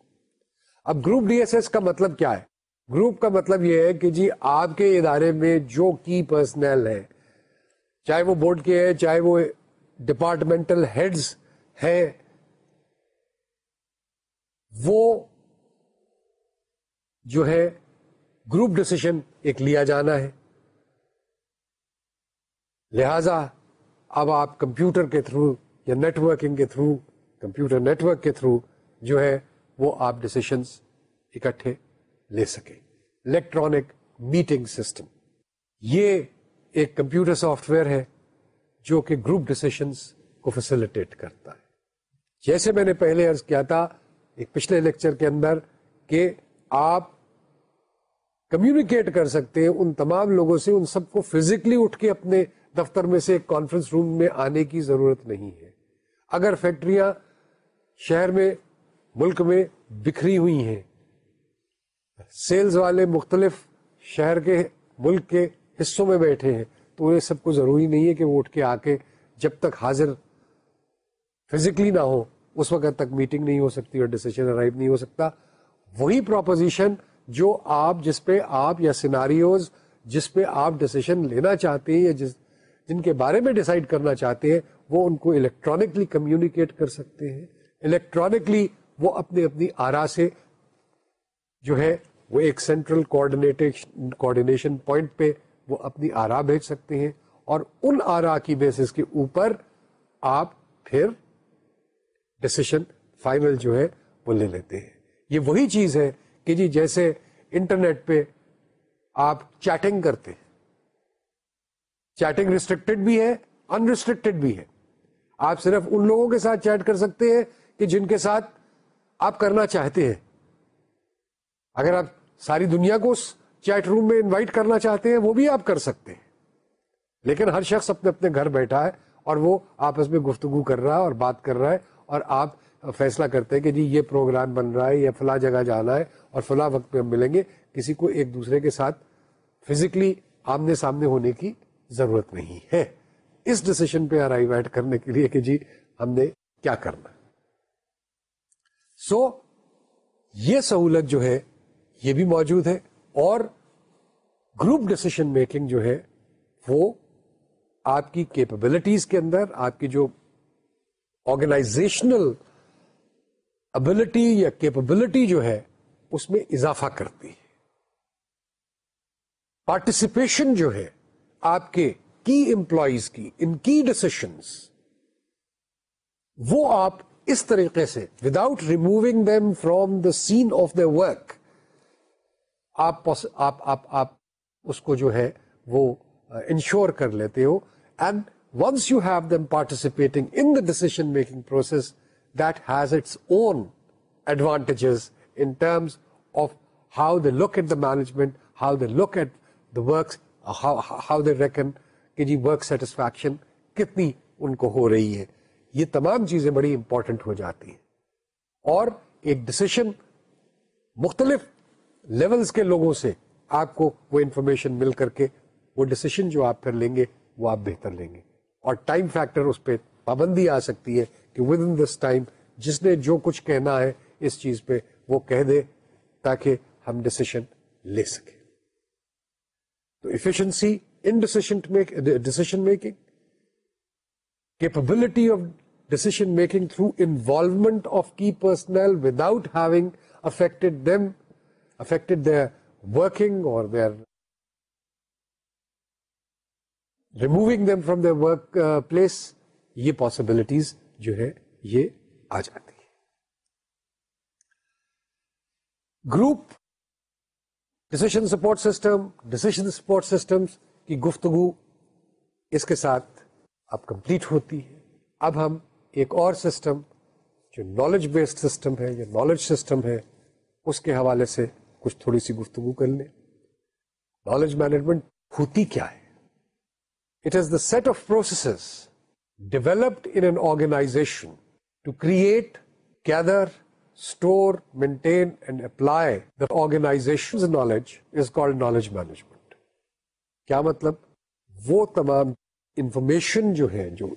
اب گروپ ڈی ایس ایس کا مطلب کیا ہے؟ گروپ کا مطلب یہ ہے کہ جی آپ کے ادارے میں جو کی پرسنل ہے چاہے وہ بورڈ کے ہے چاہے وہ ڈپارٹمنٹل ہیڈز ہے وہ جو ہے گروپ ڈسیشن ایک لیا جانا ہے۔ لہذا اب آپ کمپیوٹر کے تھرو یا نیٹورکنگ کے تھرو، کمپیوٹر نیٹورک کے تھرو جو ہے وہ آپ ڈسیشنس اکٹھے لے سکیں۔ Electronic meeting system. یہ ایک کمپیوٹر سافٹ ویئر ہے جو کہ گروپ ڈسیشنس کو فیسلٹیٹ کرتا ہے۔ جیسے میں نے پہلے ارض کیا تھا ایک پچھلے لیکچر کے اندر کہ آپ کمیونیکیٹ کر سکتے ہیں ان تمام لوگوں سے، ان سب کو فزیکلی اٹھ کے اپنے دفتر میں سے کانفرنس روم میں آنے کی ضرورت نہیں ہے۔ اگر فیکٹریاں شہر میں، ملک میں بکھری ہوئی ہیں سیلز والے مختلف شہر کے، ملک کے حصوں میں بیٹھے ہیں، تو انہیں سب کو ضروری نہیں ہے کہ وہ اٹھ کے آ کے جب تک حاضر فزیکلی نہ ہو اس وقت تک میٹنگ نہیں ہو سکتی اور ڈسیشن ارائیو نہیں ہو سکتا۔ وہی پروپوزیشن جو آپ جس پہ آپ یا سیناریوز جس پہ آپ ڈسیشن لینا چاہتے ہیں یا جس جن کے بارے میں ڈسائڈ کرنا چاہتے ہیں، وہ ان کو الیکٹرانکلی کمیونیکیٹ کر سکتے ہیں۔ الیکٹرانکلی وہ اپنے اپنی آرا سے جو ہے، وہ ایک سینٹرل کوآڈینیشن پوائنٹ پہ وہ اپنی آرا بھیج سکتے ہیں۔ اور ان آرا کی بیسس کے اوپر آپ پھر ڈسیشن فائنل جو ہے، وہ لے لیتے ہیں۔ یہ وہی چیز ہے کہ جی جیسے انٹرنیٹ پہ آپ چیٹنگ کرتے ہیں۔ چیٹنگ ریسٹرکٹیڈ بھی ہے انریسٹرکٹیڈ بھی ہے۔ آپ صرف ان لوگوں کے ساتھ چیٹ کر سکتے ہیں کہ جن کے ساتھ آپ کرنا چاہتے ہیں۔ اگر آپ ساری دنیا کو اس چیٹ روم میں انوائٹ کرنا چاہتے ہیں، وہ بھی آپ کر سکتے ہیں۔ لیکن ہر شخص اپنے اپنے گھر بیٹھا ہے اور وہ آپس میں گفتگو کر رہا ہے اور بات کر رہا ہے اور آپ فیصلہ کرتے ہیں کہ جی یہ پروگرام بن رہا ہے یا فلاں جگہ جانا ہے اور فلاں وقت پہ ہم ملیں گے۔ کسی کو ایک دوسرے کے ساتھ فزیکلی آمنے سامنے ہونے کی ضرورت نہیں ہے۔ اس ڈسیشن پہ ارائیو ایڈ کرنے کے لیے کہ جی ہم نے کیا کرنا۔ سو so, یہ سہولت جو ہے یہ بھی موجود ہے اور گروپ ڈسیشن میکنگ جو ہے وہ آپ کی کیپبلٹیز کے اندر آپ کی جو آرگنائزیشنل ابلٹی یا کیپبلٹی جو ہے، اس میں اضافہ کرتی ہے۔ پارٹیسپیشن جو ہے، آپ کے کی امپلائیز کی ان کی ڈسیشنس وہ آپ اس طریقے سے without removing them from the scene of the work آپ آپ آپ آپ اس کو جو ہے، وہ uh, انشور کر لیتے ہو۔ And once you have them participating in the decision making process that has its own advantages in terms of how they look at the management how they look at the work how they reckon کہ جی work satisfaction کتنی ان کو ہو رہی ہے یہ تمام چیزیں بڑی امپورٹنٹ ہو جاتی ہیں اور ایک ڈسیشن مختلف لیولز کے لوگوں سے آپ کو وہ انفارمیشن مل کر کے وہ ڈسیشن جو آپ پھر لیں گے وہ آپ بہتر لیں گے اور ٹائم فیکٹر اس پہ پابندی آ سکتی ہے کہ ود ان دس ٹائم جس نے جو کچھ کہنا ہے، اس چیز پہ وہ کہہ دے تاکہ ہم ڈسیشن لے سکیں۔ تو efficiency in decision decision making capability of decision making through involvement of key personnel without having affected them affected their working اور their removing them from the workplace یہ پاسبلٹیز جو ہے، یہ آ جاتی ہے۔ Group decision support system decision support system کی گفتگو اس کے ساتھ اب کمپلیٹ ہوتی ہے۔ اب ہم ایک اور سسٹم جو نالج بیسڈ سسٹم ہے، یا نالج سسٹم ہے، اس کے حوالے سے کچھ تھوڑی سی گفتگو کر لیں۔ نالج مینجمنٹ ہوتی کیا ہے؟ It is the set of process developed in an organisation to create gather store maintain and apply the organisation knowledge is called knowledge management کیا مطلب وہ تمام انفارمیشن جو ہے جو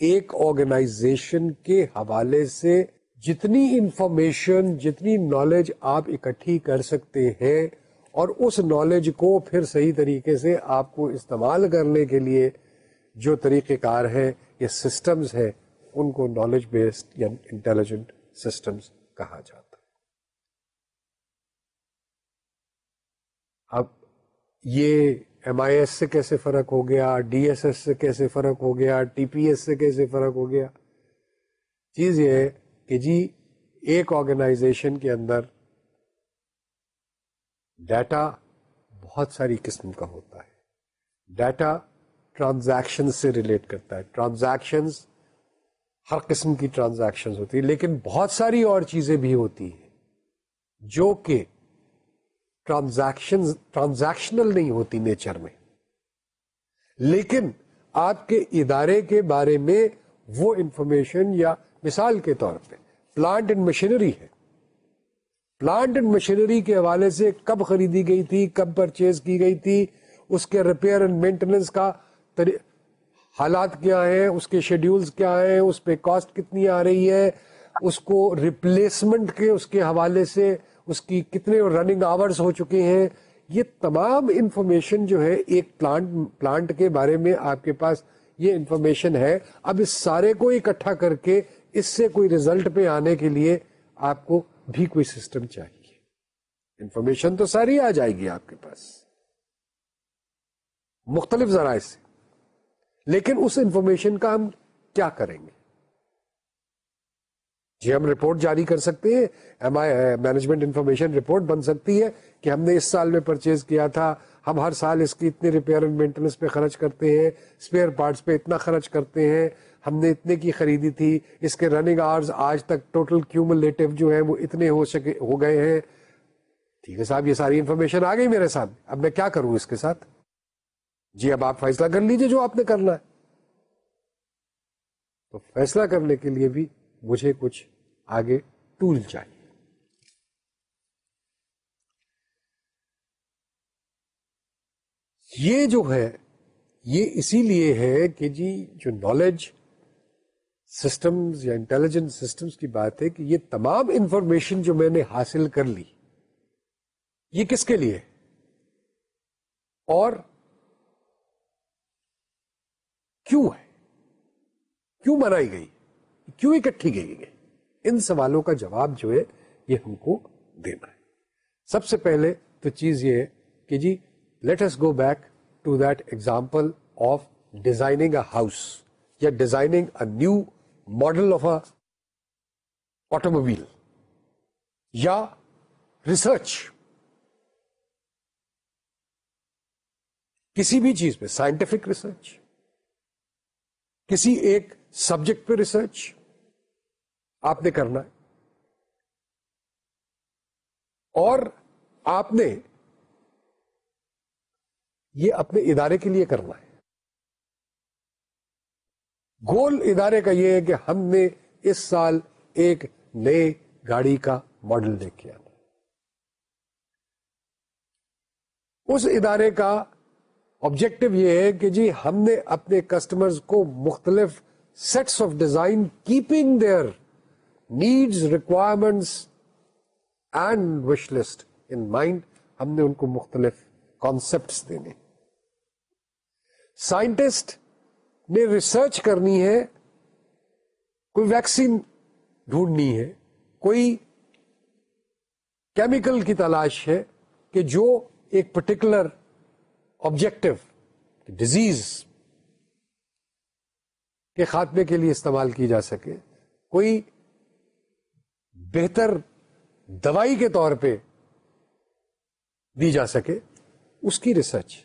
ایک آرگنائزیشن کے حوالے سے جتنی انفارمیشن جتنی نالج آپ اکٹھی کر سکتے ہیں اور اس نالج کو پھر صحیح طریقے سے آپ کو استعمال کرنے کے لیے جو طریقہ کار ہے یا سسٹمز ہے ان کو نالج بیسڈ یا انٹیلیجنٹ سسٹمز کہا جاتا ہے۔ اب یہ ایم آئی ایس سے کیسے فرق ہو گیا ڈی ایس ایس سے کیسے فرق ہو گیا ٹی پی ایس سے کیسے فرق ہو گیا؟ چیز یہ ہے کہ جی ایک آرگنائزیشن کے اندر ڈیٹا بہت ساری قسم کا ہوتا ہے۔ ڈیٹا ٹرانزیکشن سے ریلیٹ کرتا ہے۔ ٹرانزیکشن ہر قسم کی ٹرانزیکشن ہوتی ہے لیکن بہت ساری اور چیزیں بھی ہوتی ہیں جو کہ ٹرانزیکشن ٹرانزیکشنل نہیں ہوتی نیچر میں۔ لیکن آپ کے ادارے کے بارے میں وہ انفارمیشن یا مثال کے طور پہ، پلانٹ اینڈ مشینری ہے۔ پلانٹ اینڈ مشینری کے حوالے سے کب خریدی گئی تھی، کب پرچیز کی گئی تھی، اس کے ریپیئر اینڈ مینٹیننس کا حالات کیا ہیں؟ اس کے شیڈیولز کیا ہیں؟ اس پہ کاسٹ کتنی آ رہی ہے؟ اس کو ریپلیسمنٹ کے اس کے حوالے سے اس کی کتنے رننگ آورز ہو چکے ہیں؟ یہ تمام انفارمیشن جو ہے، ایک پلانٹ پلانٹ کے بارے میں آپ کے پاس یہ انفارمیشن ہے۔ اب اس سارے کو اکٹھا کر کے اس سے کوئی ریزلٹ پہ آنے کے لیے آپ کو بھی کوئی سسٹم چاہیے۔ انفارمیشن تو ساری آ جائے گی آپ کے پاس۔ مختلف ذرائع سے۔ لیکن اس انفارمیشن کا ہم کیا کریں گے؟ جی ہم رپورٹ جاری کر سکتے ہیں۔ M I management information report بن سکتی ہے کہ ہم نے اس سال میں پرچیز کیا تھا۔ ہم ہر سال اس کی اتنے ریپیئر اینڈ مینٹیننس پہ خرچ کرتے ہیں۔ اسپیئر پارٹس پہ اتنا خرچ کرتے ہیں۔ ہم نے اتنے کی خریدی تھی۔ اس کے رننگ آرز آج تک ٹوٹل کیومولیٹو جو ہے وہ اتنے ہو سکے، ہو گئے ہیں۔ ٹھیک ہے صاحب، یہ ساری انفارمیشن آ گئی میرے ساتھ اب میں کیا کروں اس کے ساتھ؟ جی اب آپ فیصلہ کر لیجیے جو آپ نے کرنا ہے۔ تو فیصلہ کرنے کے لیے بھی مجھے کچھ آگے ٹول چاہیے۔ یہ جو ہے، یہ اسی لیے ہے کہ جی جو نالج سسٹمز یا انٹیلیجنس سسٹمز کی بات ہے کہ یہ تمام انفارمیشن جو میں نے حاصل کر لی، یہ کس کے لیے اور کیوں ہے کیوں بنائی گئی؟ کیوں اکٹھی گئی گئی ان سوالوں کا جواب جو ہے، یہ ہم کو دینا ہے۔ سب سے پہلے تو چیز یہ ہے کہ جی let's go back to that example of designing a house یا designing a new model of a automobile یا ریسرچ کسی بھی چیز پہ سائنٹیفک ریسرچ کسی ایک سبجیکٹ پہ ریسرچ آپ نے کرنا ہے اور آپ نے یہ اپنے ادارے کے لیے کرنا ہے۔ گول ادارے کا یہ ہے کہ ہم نے اس سال ایک نئے گاڑی کا ماڈل دیکھ کے آنا اس ادارے کا آبجیکٹو یہ ہے کہ جی ہم نے اپنے کسٹمرز کو مختلف sets of design keeping their needs requirements and wish list in mind ہم نے ان کو مختلف کانسپٹ دینے. سائنٹسٹ نے ریسرچ کرنی ہے، کوئی ویکسین ڈھونڈنی ہے، کوئی کیمیکل کی تلاش ہے کہ جو ایک پرٹیکولر آبجیکٹو ڈیزیز کے خاتمے کے لیے استعمال کی جا سکے، کوئی بہتر دوائی کے طور پہ دی جا سکے، اس کی ریسرچ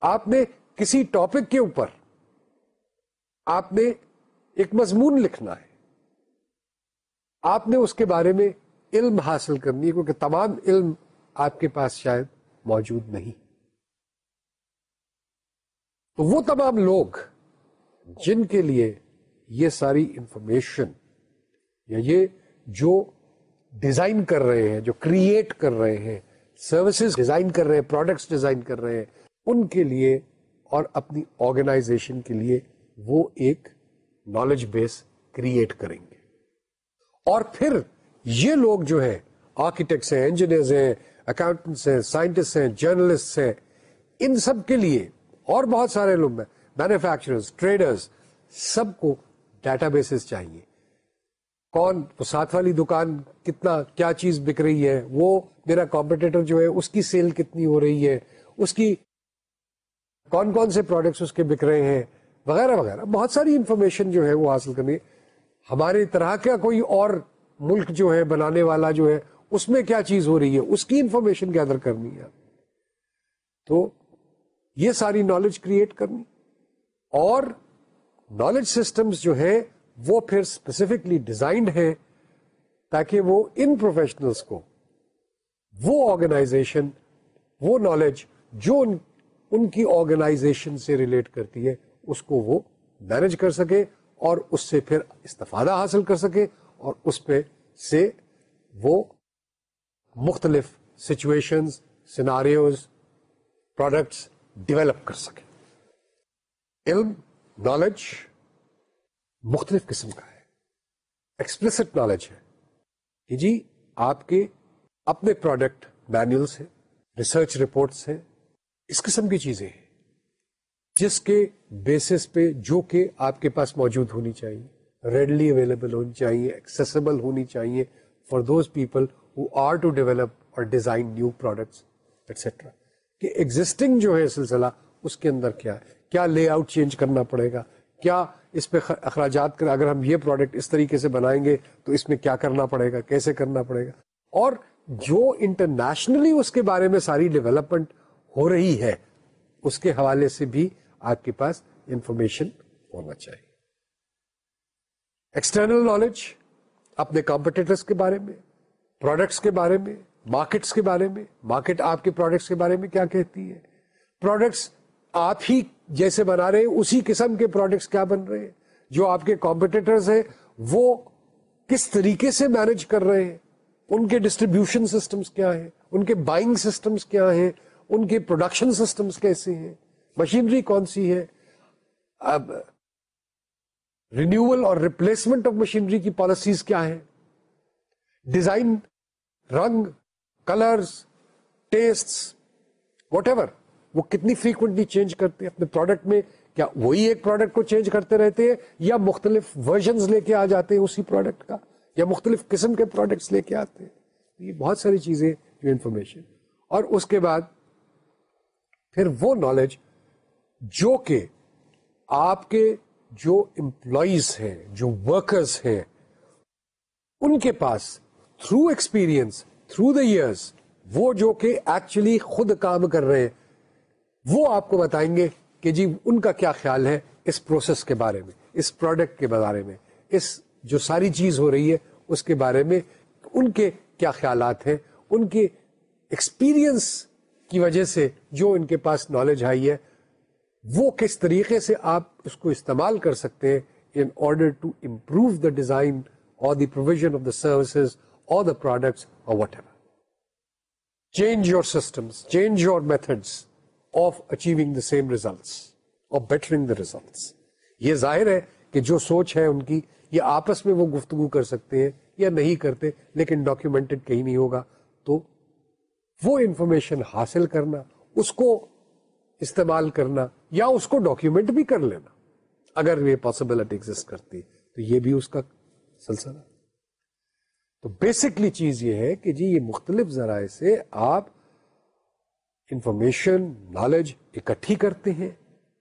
آپ نے کسی ٹاپک کے اوپر آپ نے ایک مضمون لکھنا ہے۔ آپ نے اس کے بارے میں علم حاصل کرنی ہے، کیونکہ تمام علم آپ کے پاس شاید موجود نہیں۔ تو وہ تمام لوگ جن کے لیے یہ ساری انفارمیشن یا یہ جو ڈیزائن کر رہے ہیں، جو کریٹ کر رہے ہیں، سروسز ڈیزائن کر رہے ہیں، پروڈکٹس ڈیزائن کر رہے ہیں، ان کے لیے اور اپنی آرگنائزیشن کے لیے وہ ایک نالج بیس کریٹ کریں گے۔ اور پھر یہ لوگ جو ہے آرکیٹیکٹس ہیں انجینئرز ہیں اکاؤنٹنٹس ہیں سائنٹسٹ ہیں جرنلسٹ ہیں، ان سب کے لیے اور بہت سارے لوگ ہیں۔ مینوفیکچررز ٹریڈرز سب کو ڈیٹا بیسز چاہیے۔ کون ساتھ والی دکان کتنا کیا چیز بک رہی ہے، وہ میرا کمپٹیٹر جو ہے، اس کی سیل کتنی ہو رہی ہے، اس کی کون کون سے پروڈکٹس اس کے بک رہے ہیں، وغیرہ وغیرہ۔ بہت ساری انفارمیشن جو ہے وہ حاصل کرنی۔ ہماری طرح کا کوئی اور ملک جو ہے، بنانے والا جو ہے، اس میں کیا چیز ہو رہی ہے، اس کی انفارمیشن گیدر کرنی ہے۔ تو یہ ساری نالج کریٹ کرنی۔ اور نالج سسٹمز جو ہے وہ پھر اسپیسیفکلی ڈیزائنڈ ہے تاکہ وہ ان پروفیشنلس کو، وہ آرگنائزیشن وہ نالج جو ان ان کی آرگنائزیشن سے ریلیٹ کرتی ہے، اس کو وہ مینج کر سکے اور اس سے پھر استفادہ حاصل کر سکے اور اس پہ سے وہ مختلف سچویشن سیناریوز پروڈکٹس ڈیولپ کر سکے۔ علم نالج مختلف قسم کا ہے۔ ایکسپلسٹ نالج ہے۔ کہ جی آپ کے اپنے پروڈکٹ مینوس ہیں ریسرچ رپورٹس ہیں، اس قسم کی چیزیں ہیں۔ جس کے بیسس پہ جو کہ آپ کے پاس موجود ہونی چاہیے ریڈلی اویلیبل ہونی چاہیے ایکسیسیبل ہونی چاہیے for those people who are to develop اور ڈیزائن نیو پروڈکٹس ایٹسٹرا کہ ایگزٹنگ جو ہے سلسلہ اس کے اندر کیا ہے؟ کیا لے آؤٹ چینج کرنا پڑے گا؟ کیا اس پہ اخراجات کر اگر ہم یہ پروڈکٹ اس طریقے سے بنائیں گے تو اس میں کیا کرنا پڑے گا؟ کیسے کرنا پڑے گا؟ اور جو انٹرنیشنلی اس کے بارے میں ساری ڈیولپمنٹ ہو رہی ہے، اس کے حوالے سے بھی آپ کے پاس انفارمیشن ہونا چاہیے۔ ایکسٹرنل نالج اپنے کمپٹیٹرس کے بارے میں پروڈکٹس کے بارے میں مارکیٹس کے بارے میں مارکیٹ آپ کے پروڈکٹس کے بارے میں کیا کہتی ہے؟ پروڈکٹس آپ ہی جیسے بنا رہے ہیں، اسی قسم کے پروڈکٹس کیا بن رہے ہیں؟ جو آپ کے کمپٹیٹرز ہیں، وہ کس طریقے سے مینج کر رہے ہیں؟ ان کے ڈسٹریبیوشن سسٹمز کیا ہیں؟ ان کے بائنگ سسٹمز کیا ہیں؟ ان کے پروڈکشن سسٹمز کیسے ہیں؟ مشینری کون سی ہے؟ اب رینیول اور ریپلیسمنٹ آف مشینری کی پالیسیز کیا ہے ڈیزائن رنگ کلرز ٹیسٹ واٹ ایور وہ کتنی فریکوینٹلی چینج کرتے ہیں اپنے پروڈکٹ میں، کیا وہی ایک پروڈکٹ کو چینج کرتے رہتے ہیں، یا مختلف ورژنز لے کے آ جاتے ہیں اسی پروڈکٹ کا، یا مختلف قسم کے پروڈکٹس لے کے آتے ہیں۔ یہ بہت ساری چیزیں جو انفارمیشن اور اس کے بعد پھر وہ نالج جو کہ آپ کے جو امپلائیز ہیں، جو ورکرز ہیں، ان کے پاس through experience through the years وہ جو کہ ایکچولی خود کام کر رہے ہیں، وہ آپ کو بتائیں گے کہ جی ان کا کیا خیال ہے اس پروسیس کے بارے میں، اس پروڈکٹ کے بارے میں، اس جو ساری چیز ہو رہی ہے اس کے بارے میں ان کے کیا خیالات ہیں، ان کے ایکسپیرئنس کی وجہ سے جو ان کے پاس نالج آئی ہے، وہ کس طریقے سے آپ اس کو استعمال کر سکتے ہیں in order to improve the design اور the provision of the services اور دا پروڈکٹس اور whatever change your systems change your methods of achieving the same results اور بیٹرنگ دا ریزلٹس یہ ظاہر ہے کہ جو سوچ ہے ان کی، یہ آپس میں وہ گفتگو کر سکتے ہیں یا نہیں کرتے، لیکن ڈاکیومینٹڈ کہیں نہیں ہوگا، تو وہ انفارمیشن حاصل کرنا، اس کو استعمال کرنا یا اس کو ڈاکیومنٹ بھی کر لینا۔ اگر یہ پاسبلٹی ایگزٹ کرتی، تو یہ بھی اس کا سلسلہ۔ تو بیسکلی چیز یہ ہے کہ جی یہ مختلف ذرائع سے آپ انفارمیشن نالج اکٹھی کرتے ہیں،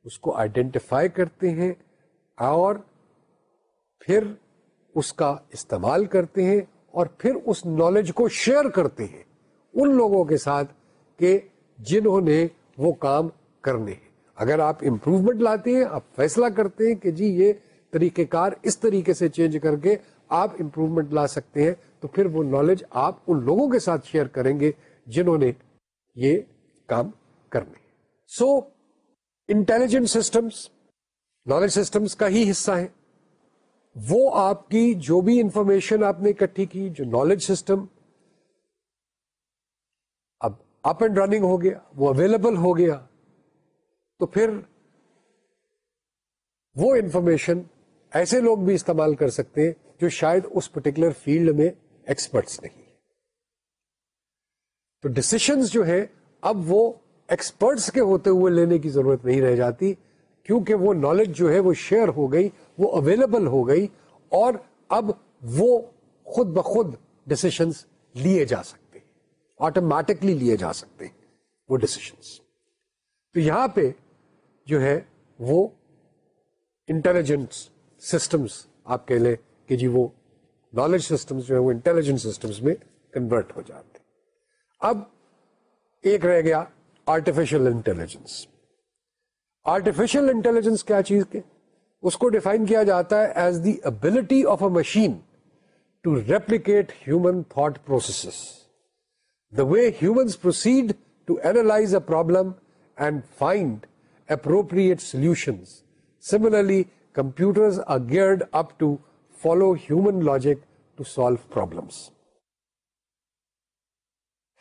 اس کو آئیڈینٹیفائی کرتے ہیں اور پھر اس کا استعمال کرتے ہیں اور پھر اس نالج کو شیئر کرتے ہیں ان لوگوں کے ساتھ کہ جنہوں نے وہ کام کرنے ہیں۔ اگر آپ امپروومنٹ لاتے ہیں، آپ فیصلہ کرتے ہیں کہ جی یہ طریقہ کار اس طریقے سے چینج کر کے آپ امپروومنٹ لا سکتے ہیں۔ تو پھر وہ نالج آپ ان لوگوں کے ساتھ شیئر کریں گے جنہوں نے یہ کام کرنے so intelligent systems knowledge systems کا ہی حصہ ہے وہ آپ کی جو بھی انفارمیشن آپ نے اکٹھی کی، جو نالج سسٹم اب اپ اینڈ رننگ ہو گیا، وہ اویلیبل ہو گیا، تو پھر وہ انفارمیشن ایسے لوگ بھی استعمال کر سکتے ہیں جو شاید اس پرٹیکولر فیلڈ میں ایکسپرٹس نہیں تو ڈسیشنز جو ہے اب وہ ایکسپرٹس کے ہوتے ہوئے لینے کی ضرورت نہیں رہ جاتی، کیونکہ وہ نالج جو ہے وہ شیئر ہو گئی، وہ اویلیبل ہو گئی، اور اب وہ خود بخود ڈسیشنس لیے جا سکتے ہیں۔ آٹومیٹکلی لیے جا سکتے ہیں وہ ڈسیشنس تو یہاں پہ جو ہے وہ انٹیلیجنس سسٹمس آپ کہہ لیں کہ جی وہ نالج سسٹمس جو ہے وہ انٹیلیجنس سسٹمس میں کنورٹ ہو جاتے اب ایک رہ گیا آرٹیفیشل انٹیلیجنس آرٹیفیشل انٹیلیجنس کیا چیز کے؟ اس کو ڈیفائن کیا جاتا ہے as the ability of a machine to replicate human thought process the way humans proceed to analyse a problem and find appropriate solution similarly computer are geared up to follow human logic to solve problems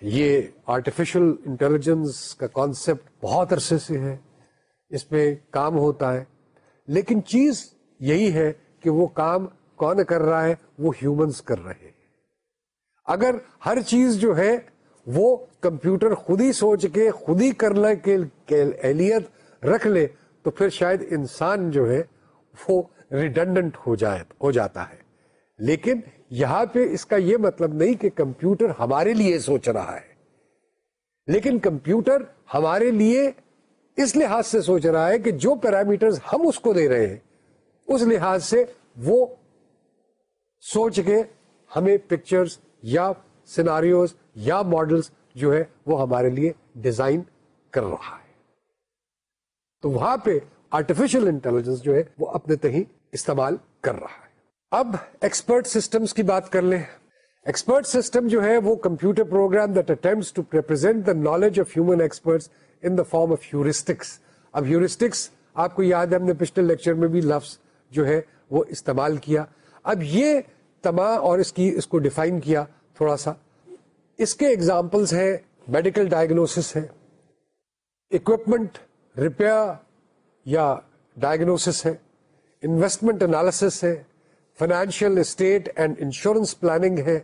یہ artificial intelligence کا concept بہت عرصے سے ہے، اس پہ کام ہوتا ہے۔ لیکن چیز یہی ہے کہ وہ کام کون کر رہا ہے؟ وہ ہیومنس کر رہے ہیں۔ اگر ہر چیز جو ہے وہ کمپیوٹر خود ہی سوچ کے، خود ہی کرنے کے اہلیت رکھ لے، تو پھر شاید انسان جو ہے وہ ریڈنڈنٹ ہو جائے ہو جاتا ہے۔ لیکن یہاں پہ اس کا یہ مطلب نہیں کہ کمپیوٹر ہمارے لیے سوچ رہا ہے۔ لیکن کمپیوٹر ہمارے لیے اس لحاظ سے سوچ رہا ہے کہ جو پیرامیٹرز ہم اس کو دے رہے ہیں، اس لحاظ سے وہ سوچ کے ہمیں پکچرز یا سیناریوز یا ماڈلز جو ہے وہ ہمارے لیے ڈیزائن کر رہا ہے۔ تو وہاں پہ آرٹیفیشل انٹیلیجنس جو ہے وہ اپنے تہی استعمال کر رہا ہے۔ اب ایکسپرٹ سسٹمز کی بات کر لیں۔ ایکسپرٹ سسٹم جو ہے وہ computer program that attempts to represent the knowledge of human experts in the form of heuristics اب ہیورسٹکس آپ کو یاد ہے ہم نے پچھلے لیکچر میں بھی لفظ جو ہے وہ استعمال کیا۔ اب یہ تمام اور اس کی، اس کو ڈیفائن کیا تھوڑا سا۔ اس کے ایگزامپلس ہیں میڈیکل ڈائگنوسس ہے۔ اکوپمنٹ ریپیئر یا ڈائگنوسس ہے۔ انویسٹمنٹ انالیس ہے financial estate and insurance planning ہے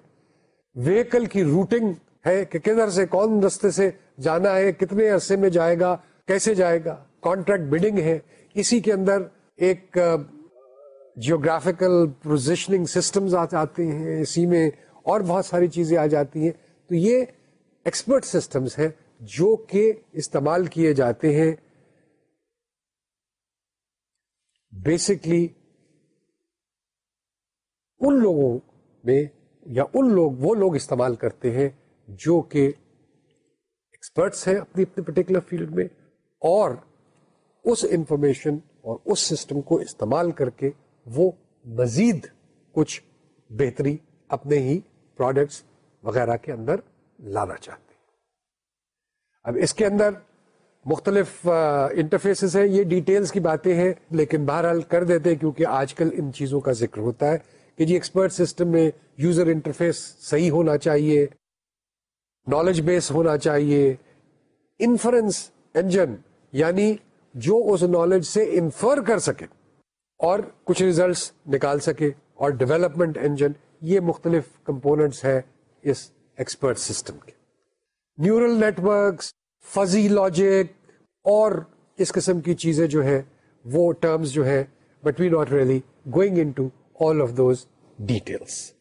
ویکل کی روٹنگ ہے کہ کدھر سے، کون رستے سے جانا ہے، کتنے عرصے میں جائے گا، کیسے جائے گا کانٹریکٹ بڈنگ ہے، اسی کے اندر ایک جیوگرافیکل پوزیشننگ سسٹمز آتے ہیں، اسی میں اور بہت ساری چیزیں آ جاتی ہیں۔ تو یہ ایکسپرٹ سسٹمز ہیں جو کہ استعمال کیے جاتے ہیں بیسکلی ان لوگوں میں یا ان لوگ، وہ لوگ استعمال کرتے ہیں جو کہ ایکسپرٹس ہیں اپنی اپنی پرٹیکولر فیلڈ میں، اور اس انفارمیشن اور اس سسٹم کو استعمال کر کے وہ مزید کچھ بہتری اپنے ہی پروڈکٹس وغیرہ کے اندر لانا چاہتے ہیں۔ اب اس کے اندر مختلف انٹرفیسز ہیں، یہ ڈیٹیلز کی باتیں ہیں، لیکن بہرحال کر دیتے کیونکہ آج کل ان چیزوں کا ذکر ہوتا ہے کہ جی ایکسپرٹ سسٹم میں یوزر انٹرفیس صحیح ہونا چاہیے نالج بیس ہونا چاہیے انفرنس انجن یعنی جو اس نالج سے انفر کر سکے اور کچھ ریزلٹس نکال سکے اور ڈیولپمنٹ انجن یہ مختلف کمپوننٹس ہے اس ایکسپرٹ سسٹم کے۔ نیورل نیٹورکس فزی لاجک اور اس قسم کی چیزیں جو ہے وہ ٹرمز جو ہے but we not really going in to all of those details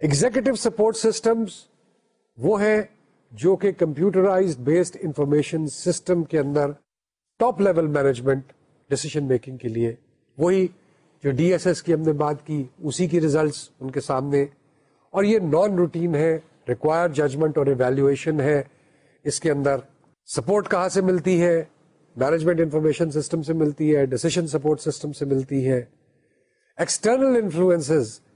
executive support systems وہ ہے جو کہ کمپیوٹرائز بیسڈ انفارمیشن سسٹم کے اندر top level management decision making کے لیے، وہی جو ڈی ایس ایس کی ہم نے بات کی، اسی کی ریزلٹس ان کے سامنے۔ اور یہ نان روٹین ہے ریکوائر ججمنٹ اور ایویلویشن ہے اس کے اندر۔ سپورٹ کہاں سے ملتی ہے؟ مینجمنٹ انفارمیشن سسٹم سے ملتی ہے ڈسیشن سپورٹ سسٹم سے ملتی ہے۔ ایکسٹرنل انفلوئنس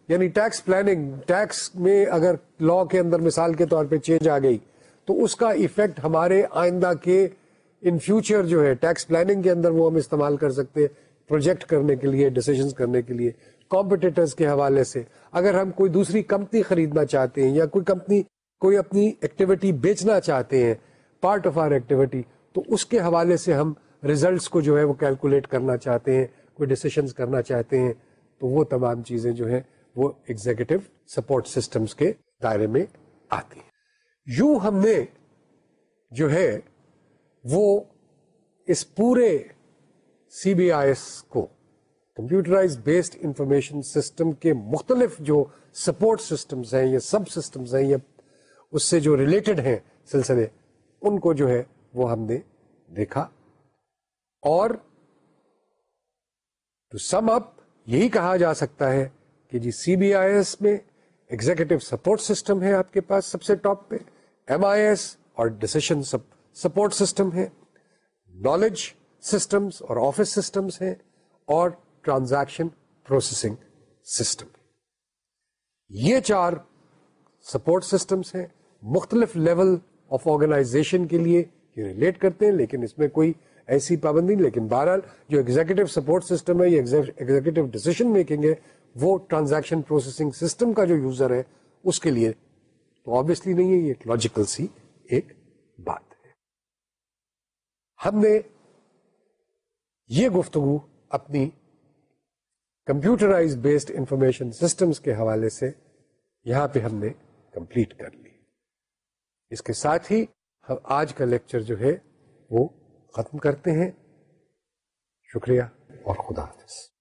یعنی ٹیکس پلاننگ ٹیکس میں اگر لا کے اندر مثال کے طور پہ چینج آ گئی، تو اس کا افیکٹ ہمارے آئندہ کے ان فیوچر جو ہے ٹیکس پلاننگ کے اندر وہ ہم استعمال کر سکتے ہیں پروجیکٹ کرنے کے لیے ڈسیزنس کرنے کے لیے کمپٹیٹرز کے حوالے سے۔ اگر ہم کوئی دوسری کمپنی خریدنا چاہتے ہیں یا کوئی کمپنی کوئی اپنی ایکٹیویٹی بیچنا چاہتے ہیں پارٹ آف آر ایکٹیویٹی تو اس کے حوالے سے ہم ریزلٹس کو جو ہے وہ کیلکولیٹ کرنا چاہتے ہیں، کوئی ڈسیشنز کرنا چاہتے ہیں، تو وہ تمام چیزیں جو ہیں وہ ایگزیکٹو سپورٹ سسٹمز کے دائرے میں آتی ہیں۔ یوں ہم نے جو ہے وہ اس پورے سی بی آئی ایس کو کمپیوٹرائز بیسڈ انفارمیشن سسٹم کے مختلف جو سپورٹ سسٹمز ہیں یا سب سسٹمز ہیں یا اس سے جو ریلیٹڈ ہیں سلسلے ان کو جو ہے وہ ہم نے دیکھا۔ اور ٹو سم اپ یہی کہا جا سکتا ہے کہ جی سی بی آئی ایس میں ایگزیکٹو سپورٹ سسٹم ہے آپ کے پاس سب سے ٹاپ پہ۔ ایم آئی ایس اور ڈسیشن سپورٹ سسٹم ہے۔ نالج سسٹمس اور آفس سسٹمس ہیں۔ اور ٹرانزیکشن پروسیسنگ سسٹم یہ چار سپورٹ سسٹمس ہیں۔ مختلف لیول آف آرگنائزیشن کے لیے یہ ریلیٹ کرتے ہیں، لیکن اس میں کوئی ایسی پابندی نہیں. لیکن بہرحال جو ایگزیکٹو سپورٹ سسٹم ہے ایگزیکٹو ڈیسیزن میکنگ ہے، وہ ٹرانزیکشن پروسیسنگ سسٹم کا جو یوزر ہے، اس کے لیے تو آبیسلی نہیں ہے، یہ لاجیکل سی ایک بات ہے. ہم نے یہ گفتگو اپنی کمپیوٹرائز بیسڈ انفارمیشن سسٹمز کے حوالے سے یہاں پہ ہم نے کمپلیٹ کر لی. اس کے ساتھ ہی ہم آج کا لیکچر جو ہے وہ ختم کرتے ہیں۔ شکریہ اور خدا حافظ۔